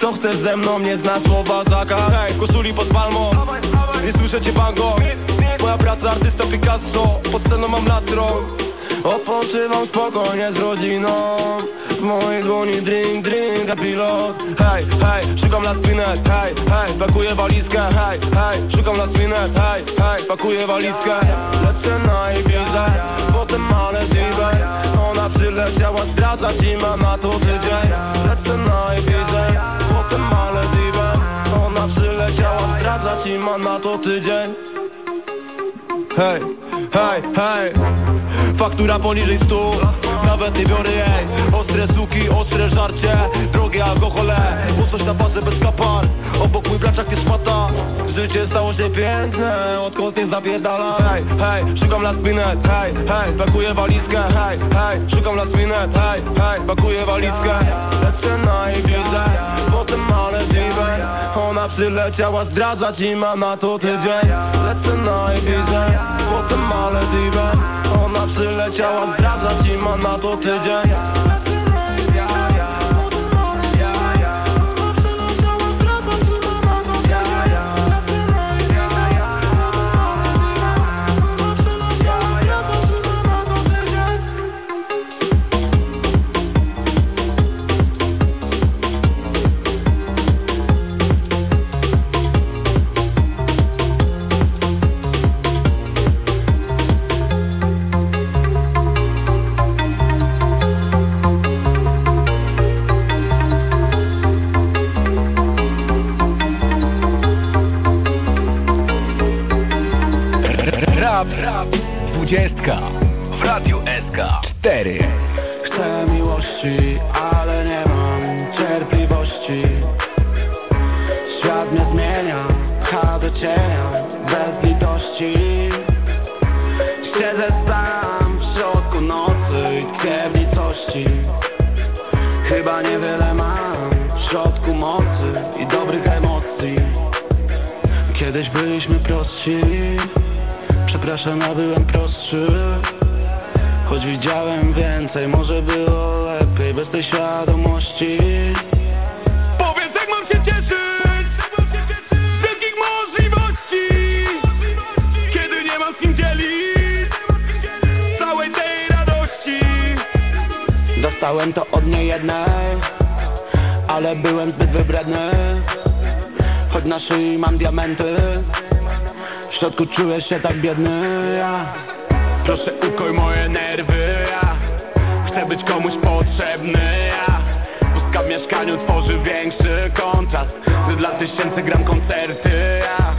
Co chcesz ze mną, nie zna słowa zakaz Hej, koszuli pod palmą, nie słyszę cię bango Moja praca artysta Picasso, pod sceną mam latro Odpoczywam spokojnie z rodziną. W mojej dłoni drink, drink, a pilot. Hej, hej, szukam last minute, hej, hej Pakuję walizkę, hej, hej Szukam last minute, hej, hej Pakuję walizkę. Lecę na Ibizę, potem Malediwy Ona przyleciała zdradzać i ma na to tydzień zdradzać i ma na to tydzień. Hej, hej, hej. Faktura poniżej stu. Nawet nie biorę jej. Ostre suki, ostre żarcie. Drogie alkohole, bo coś na bazę bez kapar Obok mój blaczak jest szmata Życie stało się piękne, odkąd nie zapierdala. Hej, hej, szukam last minute. Hej, hej, pakuję walizkę. Hej, hej, szukam last minute. Hej, hej, pakuję walizkę. Lecę na Ibizę, Ona przyleciała zdradzać i ma na to tydzień Lecę na Ibizę, potem Malediwy. Ona przyleciała zdradzać i ma na to tydzień To od niejednej Ale byłem zbyt wybredny Choć na szyi mam diamenty W środku czuję się tak biedny ja. Proszę ukoj moje nerwy ja. Chcę być komuś potrzebny ja. Pustka w mieszkaniu tworzy większy kontrast Gdy dla tysięcy gram koncerty ja.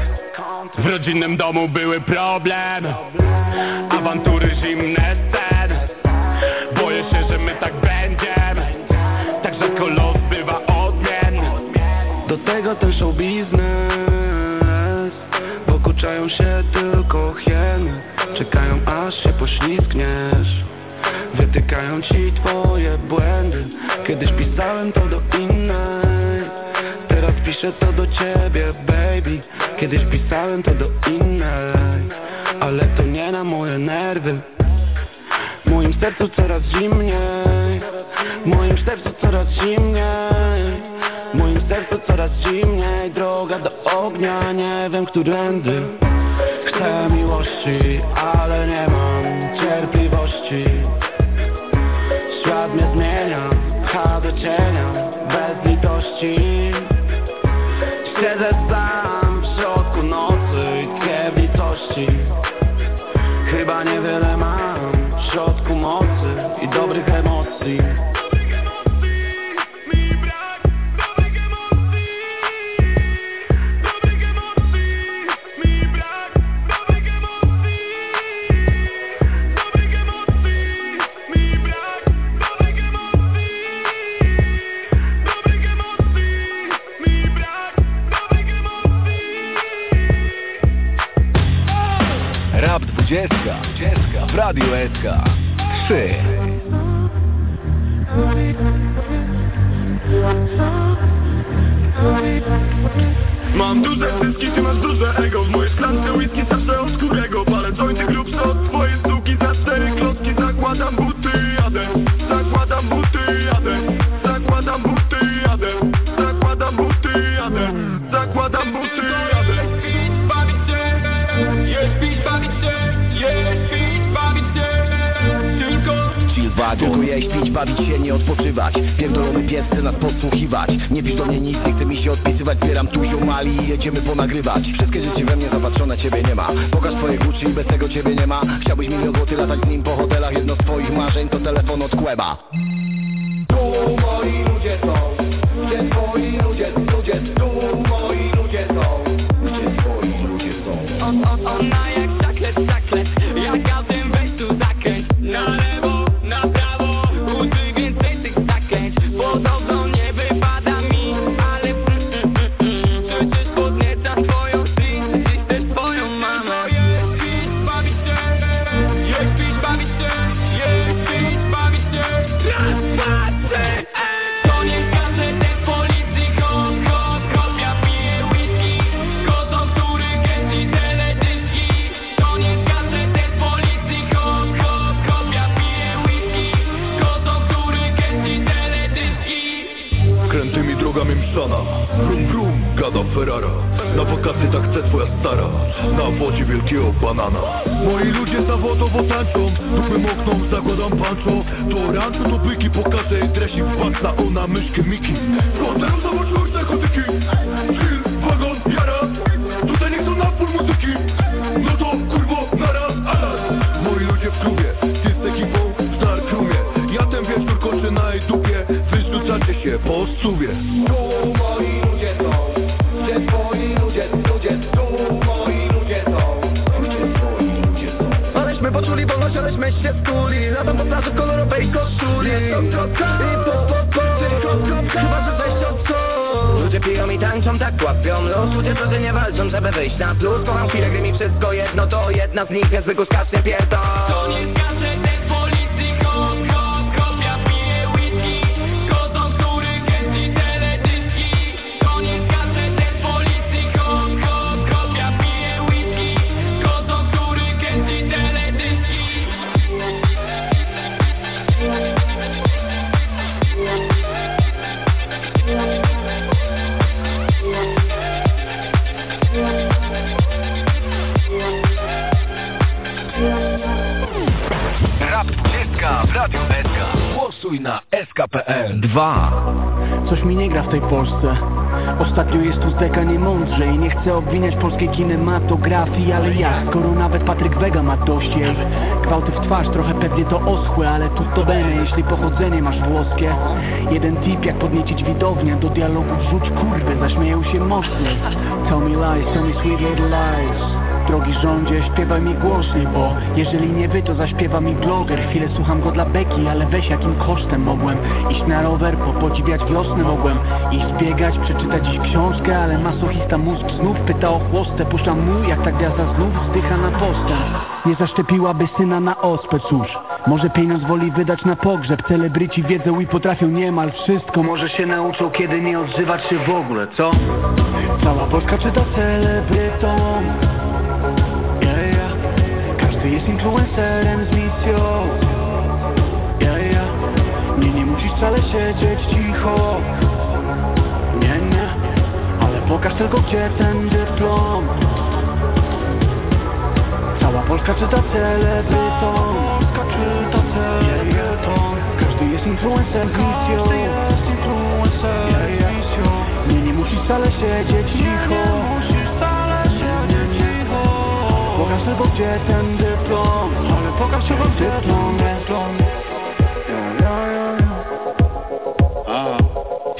W rodzinnym domu były problem Awantury, zimne Tak rzadko los bywa odmienny Do tego ten show biznes Dokuczają się tylko hieny. Czekają aż się poślizgniesz. Wytykają ci twoje błędy. Kiedyś pisałem to do innej Teraz piszę to do ciebie, baby. Kiedyś pisałem to do innej Ale to nie na moje nerwy W moim sercu coraz zimniej. W moim sercu coraz zimniej. W moim sercu coraz zimniej. Droga do ognia, nie wiem którędy. Chcę miłości, ale nie mam cierpliwości. Świat mnie zmienia, pcha do cienia Bez litości. Siedzę sam 20. 20. W Radiu SK. 3. Mam duże cyski, ty masz duże ego W mojej szklance whisky zawsze od skórego Palę jointy grubsze od twojej suki Za cztery klocki zakładam buty jadę Zakładam buty Vibe, tylko jeść, pić, bawić się, nie odpoczywać. Pierdolony pies chce nas podsłuchiwać. Nie pisz do mnie nic, nie chce mi się odpisywać. Zbieram tu mali i jedziemy ponagrywać. Wszystkie rzeczy we mnie zapatrzone, ciebie nie ma. Pokaż twoje Gucci i bez tego ciebie nie ma. Chciałbyś milion złoty latać z nim po hotelach. Jedno z twoich marzeń to telefon od kłeba. Tu moi ludzie są. Gdzie twoi ludzie, ludzie Tu kinematografii Ale ja, skoro nawet Patryk Wega ma dość jej. Gwałty w twarz, trochę pewnie to oschłe Ale tu to bene, jeśli pochodzenie masz włoskie. Jeden tip, jak podniecić widownię Do dialogu wrzuć kurwy, zaśmieją się mocno Tell me lies, tell me sweet little lies Drogi rządzie, śpiewaj mi głośniej, bo jeżeli nie wy, to zaśpiewa mi bloger. Chwilę słucham go dla beki, ale weź jakim kosztem mogłem Iść na rower, po podziwiać wiosnę mogłem Iść biegać, przeczytać dziś książkę, ale masochista mózg znów pyta o chłostę. Puszczam mu, jak ta gwiazda znów wzdycha na postęp Nie zaszczepiłaby syna na ospę, cóż Może pieniądz woli wydać na pogrzeb. Celebryci wiedzą i potrafią niemal wszystko. Może się nauczą, kiedy nie odzywać się w ogóle, co? Cała Polska czyta celebrytom influencerem z misją. Yeah, yeah. Nie, nie musisz wcale siedzieć cicho. Nie, nie. Ale pokaż tylko gdzie ten dyplom Cała Polska czyta celebrytom Polska czyta celebrytom Każdy jest influencerem z misją. Yeah, yeah. Nie, nie musisz wcale siedzieć cicho. Pokaż tylko gdzie ten dyplom Ale pokaż tylko dyplom, dyplom Ja,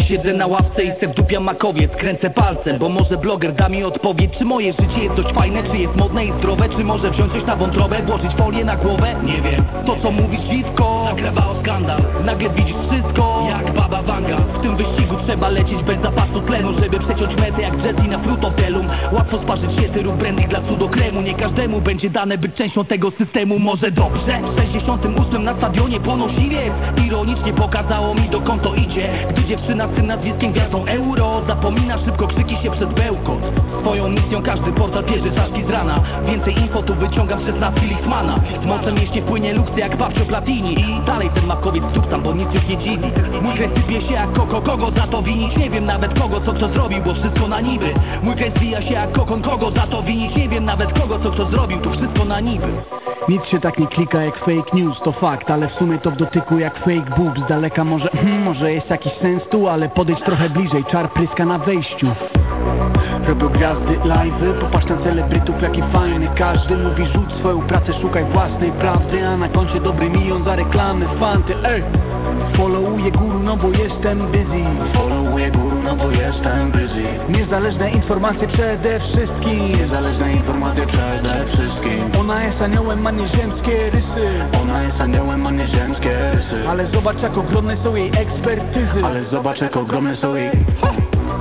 Siedzę na ławce i se wdupiam makowiec Kręcę palcem, bo może bloger da mi odpowiedź Czy moje życie jest dość fajne, czy jest modne i zdrowe Czy może wziąć coś na wątrobę, włożyć folię na głowę? Nie wiem, to co mówisz dziwko. Nagrawało skandal, nagle widzisz wszystko. Jak baba Wanga. W tym wyścigu trzeba lecieć bez zapasu tlenu Żeby przeciąć metę jak Jessie na frutotelum Łatwo sparzyć się syrop brandy dla cudokremu Nie każdemu będzie dane być częścią tego systemu. Może dobrze? W 68 na stadionie ponosi wiec Ironicznie pokazało mi dokąd to idzie. Gdy dziewczyna tym nazwiskiem gwiazdą euro. Zapomina szybko krzyki się przez bełkot Swoją misją każdy portal bierze czaszki z rana. Więcej info tu wyciągam przez nas W moce mieście płynie luksy jak babcio Platini. I dalej ten makowiec tam, bo nic już nie dziwi. Mój kraj sypie się jak koko, kogo za to winić? Nie wiem nawet kogo, co kto zrobił, bo wszystko na niby. Mój kraj zwija się jak kokon, kogo za to winić? Nie wiem nawet kogo, co kto zrobił, tu wszystko na niby. Nic się tak nie klika jak fake news, to fakt Ale w sumie to w dotyku jak fake boobs. Daleka może, może jest jakiś sens tu Ale podejdź trochę bliżej, czar pryska na wejściu. Robią gwiazdy live'y, popatrz na celebrytów jaki fajny. Każdy mówi rzuć swoją pracę, szukaj własnej prawdy. A na koncie dobry milion za reklamy, fanty, ej! Followuję guru, no bo jestem busy. Followuję guru, no bo jestem busy. Niezależne informacje przede wszystkim. Niezależne informacje przede wszystkim. Ona jest aniołem, ma nieziemskie rysy. Ona jest aniołem, ma nieziemskie rysy. Ale zobacz jak ogromne są jej ekspertyzy. Ale zobacz jak ogromne są jej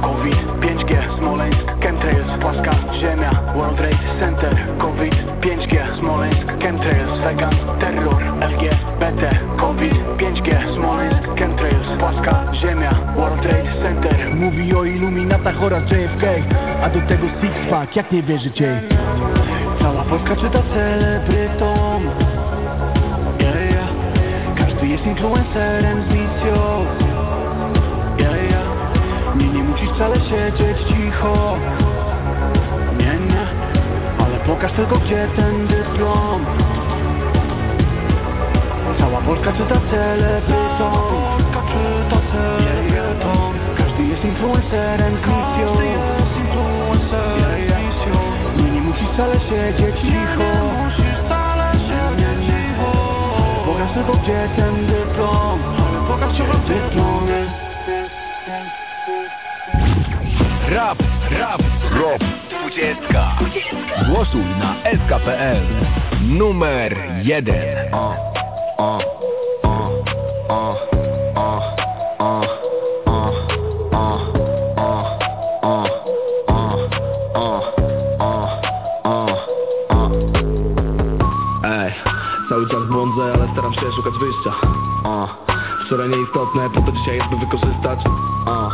COVID, 5G, Smoleńsk, chemtrails, płaska ziemia, World Trade Center COVID, 5G, Smoleńsk, chemtrails, vegan, terror, LGBT COVID, 5G, Smoleńsk, Ziemka, ziemia, World Trade Center. Mówi o iluminatach oraz JFK A do tego six pack, jak nie wierzycie? Jej Cała Polska czyta celebrytom. Yeah, yeah. Każdy jest influencerem z misją. Yeah, yeah. Nie, nie musisz wcale siedzieć cicho. Nie, nie. Ale pokaż tylko gdzie ten dyplom Cała Polska czyta celebrytom Każdy jest influencerem z misją Nie, nie musisz wcale siedzieć cicho. Pokaż tylko gdzie ten dyplom. Gdzie dyplom jest. Rap, rap, rap. Dwudziestka. Głosuj na SKPL. Numer jeden. O, o, o, o, o, o, o, o, o, o, o. Ej, cały czas błądzę, ale staram się szukać wyjścia o. Wczoraj nieistotne, po to dzisiaj jest by wykorzystać o.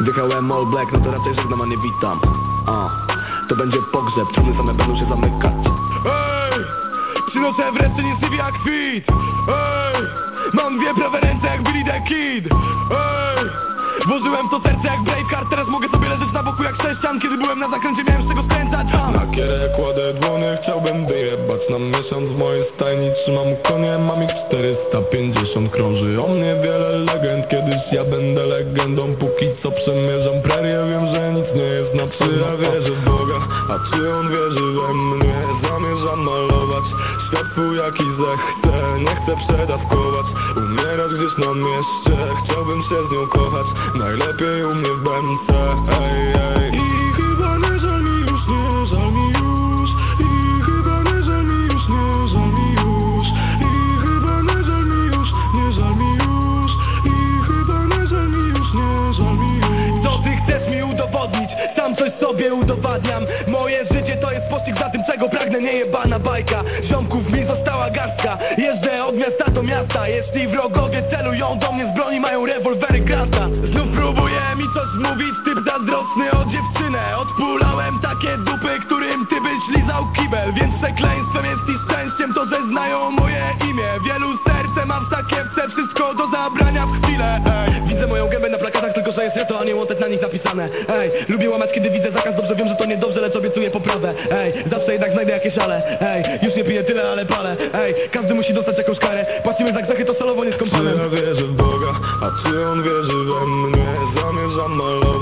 Wjechałem all black, no to raczej żegnam, a nie witam o. To będzie pogrzeb, czarny same będą się zamykać przynoszę w ręce nie jak kwit Ej, mam dwie prawe ręce jak Billy the Kid. Ej, włożyłem w to serce jak Braveheart Teraz mogę sobie leżeć na boku jak sześcian Kiedy byłem na zakręcie miałem z czego skręcać ha. Na kierę kładę dłonie, chciałbym wyjebać. Na miesiąc w mojej stajni Trzymam konie, mam ich 450 Krąży o mnie wiele legend. Kiedyś ja będę legendą. Póki co przemierzam prerię. Wiem, że nic nie jest na Czy ja wierzę w Boga, a czy on wierzy we mnie? Zamierzam malować Świat twój jaki zechcę. Nie chcę przedawkować. Umierać gdzieś na mieście. Chciałbym się z nią kochać Najlepiej u mnie w BMC ej, ej. I chyba nie żal mi już, nie żal mi już. I chyba nie żal mi już, nie żal mi już. I chyba nie żal mi już, nie żal mi już. I chyba nie żal mi już, nie żal mi już. Co ty chcesz mi udowodnić? Sam coś sobie udowadniam. Moje jest za tym czego pragnę Niejebana bajka. Ziomków mi została garstka. Jeżdżę od miasta do miasta. Jeśli wrogowie celują do mnie z broni Mają rewolwery granta Znów próbuje mi coś mówić Typ zazdrosny o dziewczynę. Odpulałem takie dupy, którym ty byś lizał kibel. Więc przekleństwem jest i szczęściem To, że znają moje imię. Wielu serce ma w sakiewce Wszystko do zabrania w chwilę. Ej, Widzę moją gębę na plakatach Tylko, że jest reto, a nie wanted na nich napisane. Ej, lubię łamać, kiedy widzę zakaz Dobrze wiem, że to niedobrze, lecz obiecuję poprawę. Ej, zawsze jednak znajdę jakieś ale Ej, już nie piję tyle, ale palę. Ej, każdy musi dostać jakąś karę. Płacimy za grzechy, to solowo nie z Czy ja wierzę w Boga, a czy on wierzy we mnie? Zamierzam malować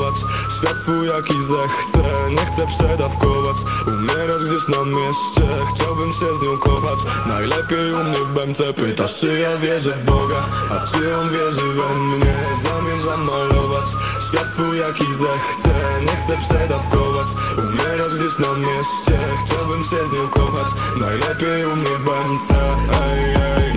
świat jaki zechcę Nie chcę przedawkować, umierać gdzieś na mieście Chciałbym się z nią kochać, najlepiej u mnie w Pytasz czy ja wierzę w Boga, a czy on wierzy we mnie? Zamierzam malować. Świat jaki zechcę Nie chcę przedawkować, umierać gdzieś na mieście Chciałbym się z nią kochać, najlepiej u mnie w ej, ej.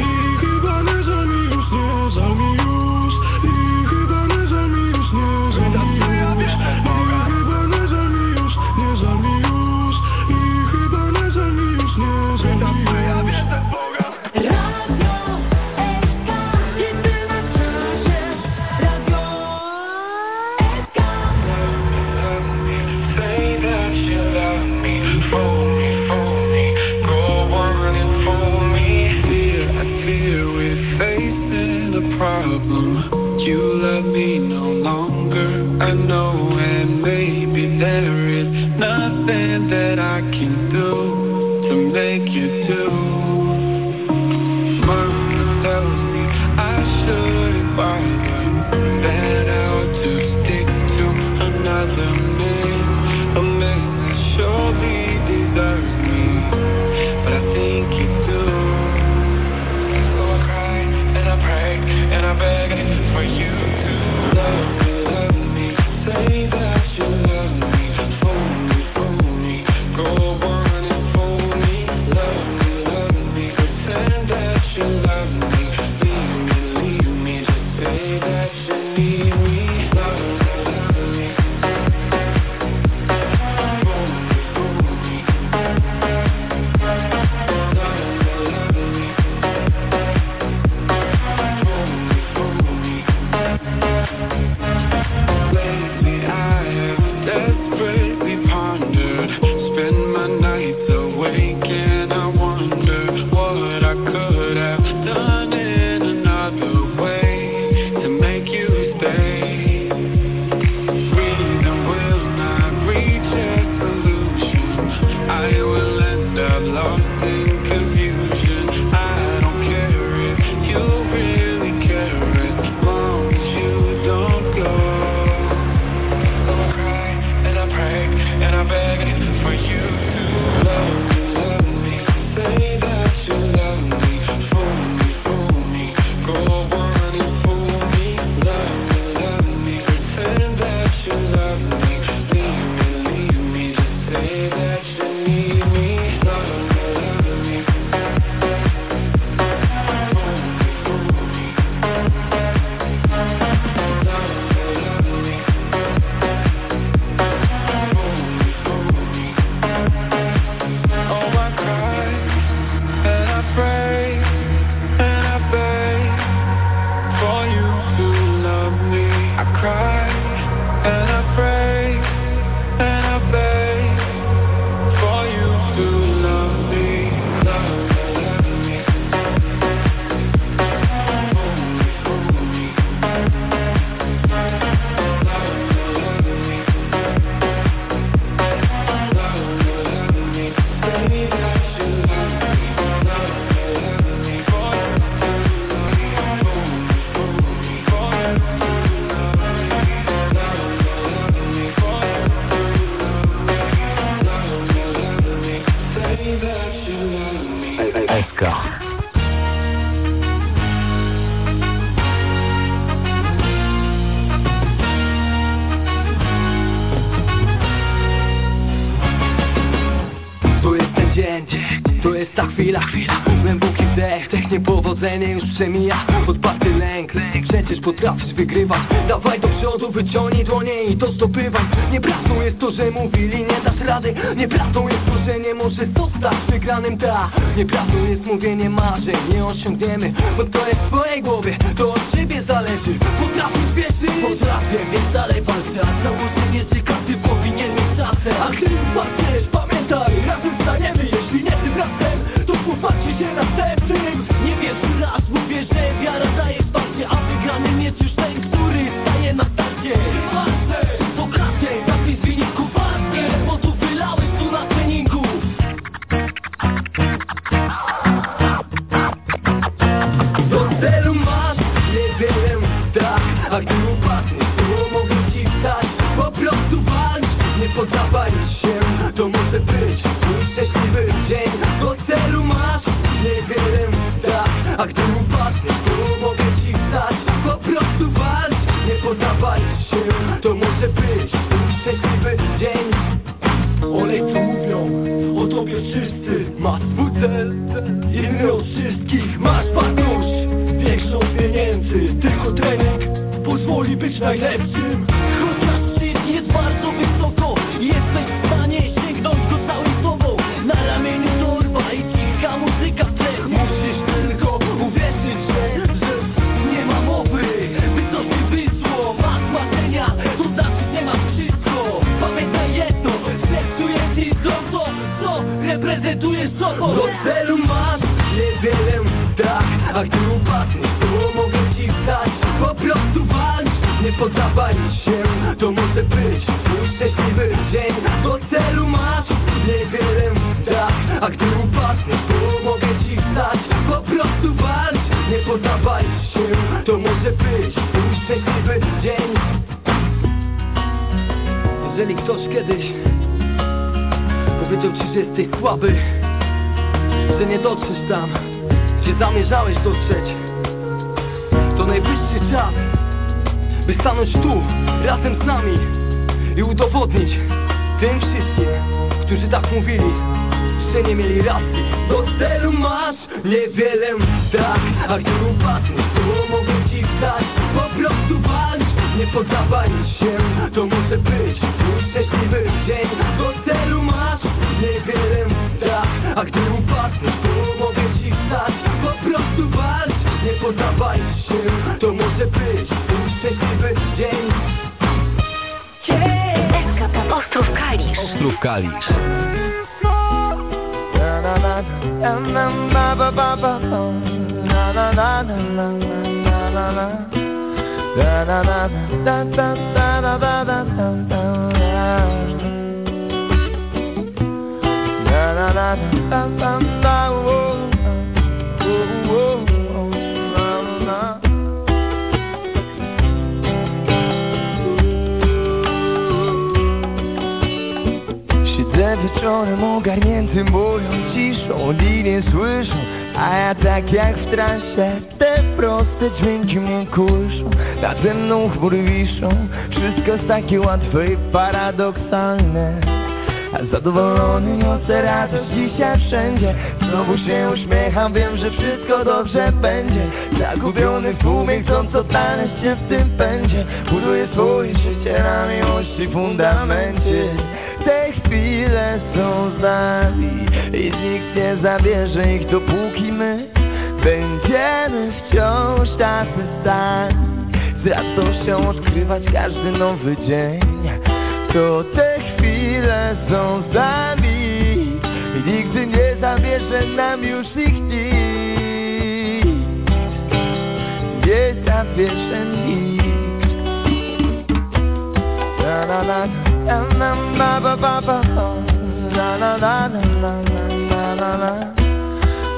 never do. up. Zadowolony noce razem dzisiaj wszędzie. Znowu się uśmiecham, wiem, że wszystko dobrze będzie. Zagubiony w tłumie, chcąc odnaleźć się w tym pędzie. Buduję swoje życie na miłości fundamencie. Te chwile są z nami I nikt nie zabierze ich, dopóki my Będziemy wciąż tacy sami Z radością odkrywać każdy nowy dzień. To te chwile są z nami I nigdy nie zabierze nam już ich nikt Nie zabierze nikt na na na na na ba ba ba na na na na na na na na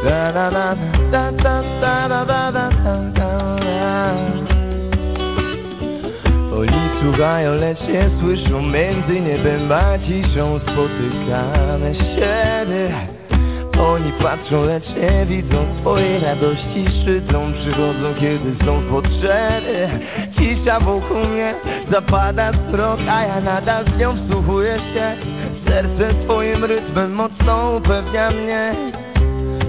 da da da da da da da da da da słuchają, lecz nie słyszą Między niebem a ciszą spotykamy siebie Oni patrzą, lecz nie widzą Swojej radości szczycą Przychodzą, kiedy są w potrzebie Cisza wokół mnie zapada wzrok A ja nadal z nią wsłuchuję się. Serce swoim rytmem mocno upewnia mnie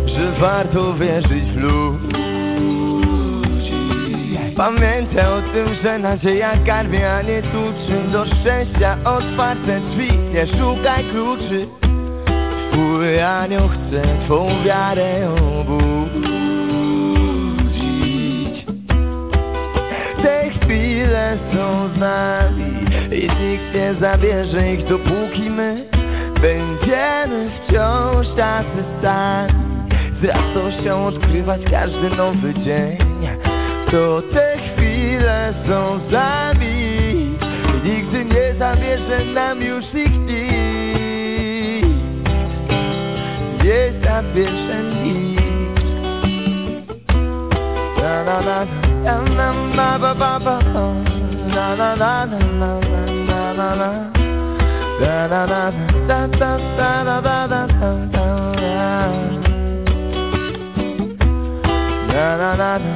Że warto wierzyć w luz. Pamiętaj o tym, że nadzieja karmi, a nie tuczy. Do szczęścia otwarte drzwi, nie szukaj kluczy. Twój anioł chce twą wiarę obudzić. Te chwile są z nami i nikt nie zabierze ich dopóki my Będziemy wciąż tacy sami. Z radością odkrywać każdy nowy dzień To te chwile są z nami nigdy nie zabierze nam już ich nikt Nie zabierze nikt na na na na na ba ba ba Na na na na na na na na Da da da da da da da da da da da Da da da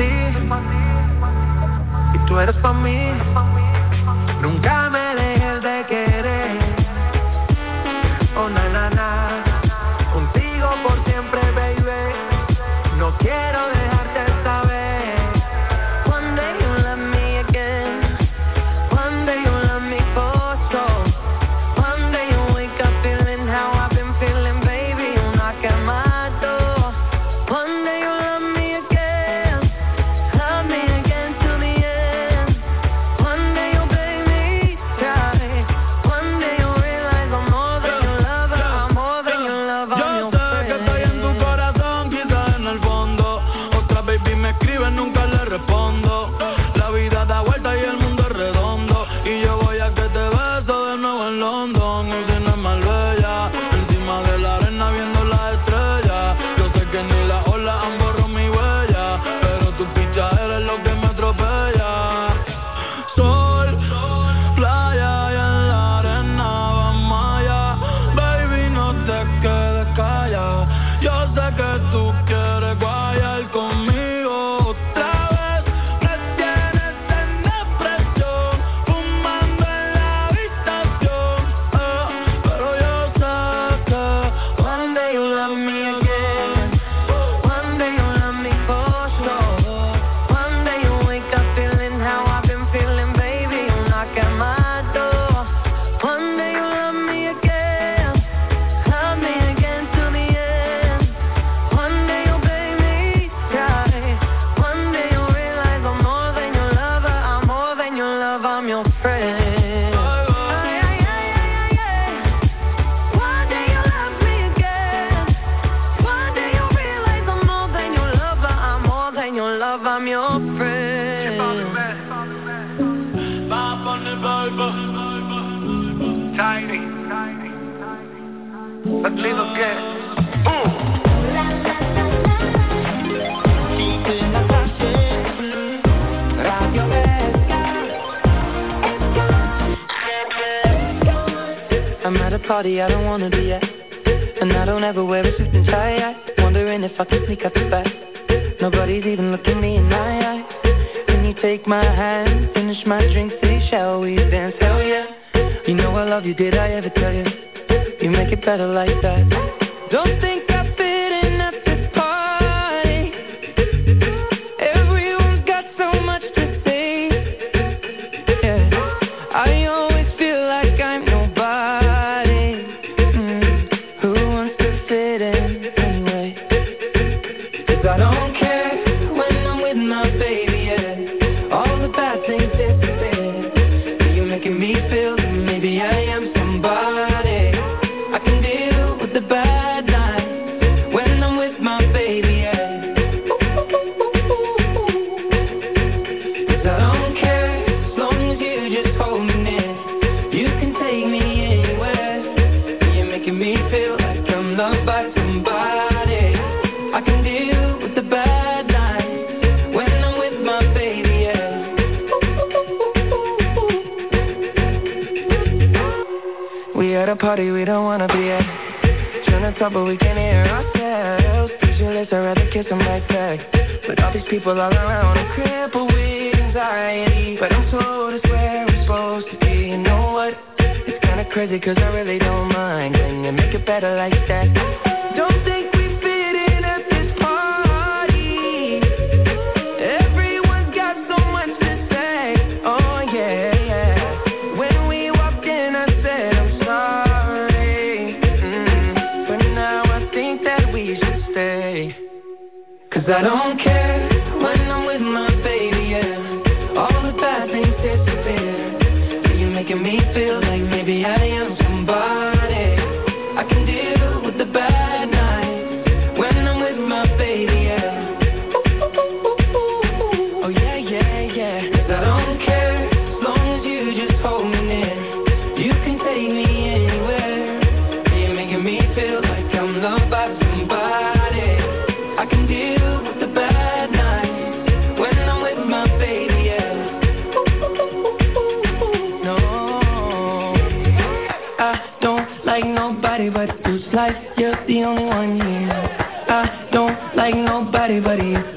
ti. Y tú eres para mí. party we don't wanna be at. Turn to talk but we can't hear ourselves. Speechless, I'd rather kiss a backpack. But all these people all around, I'm crippled with anxiety. But I'm told it's where we're supposed to be. You know what? It's kinda crazy cause I really don't mind. Can you make it better like that? I don't care. like you're the only one here. I don't like nobody but you.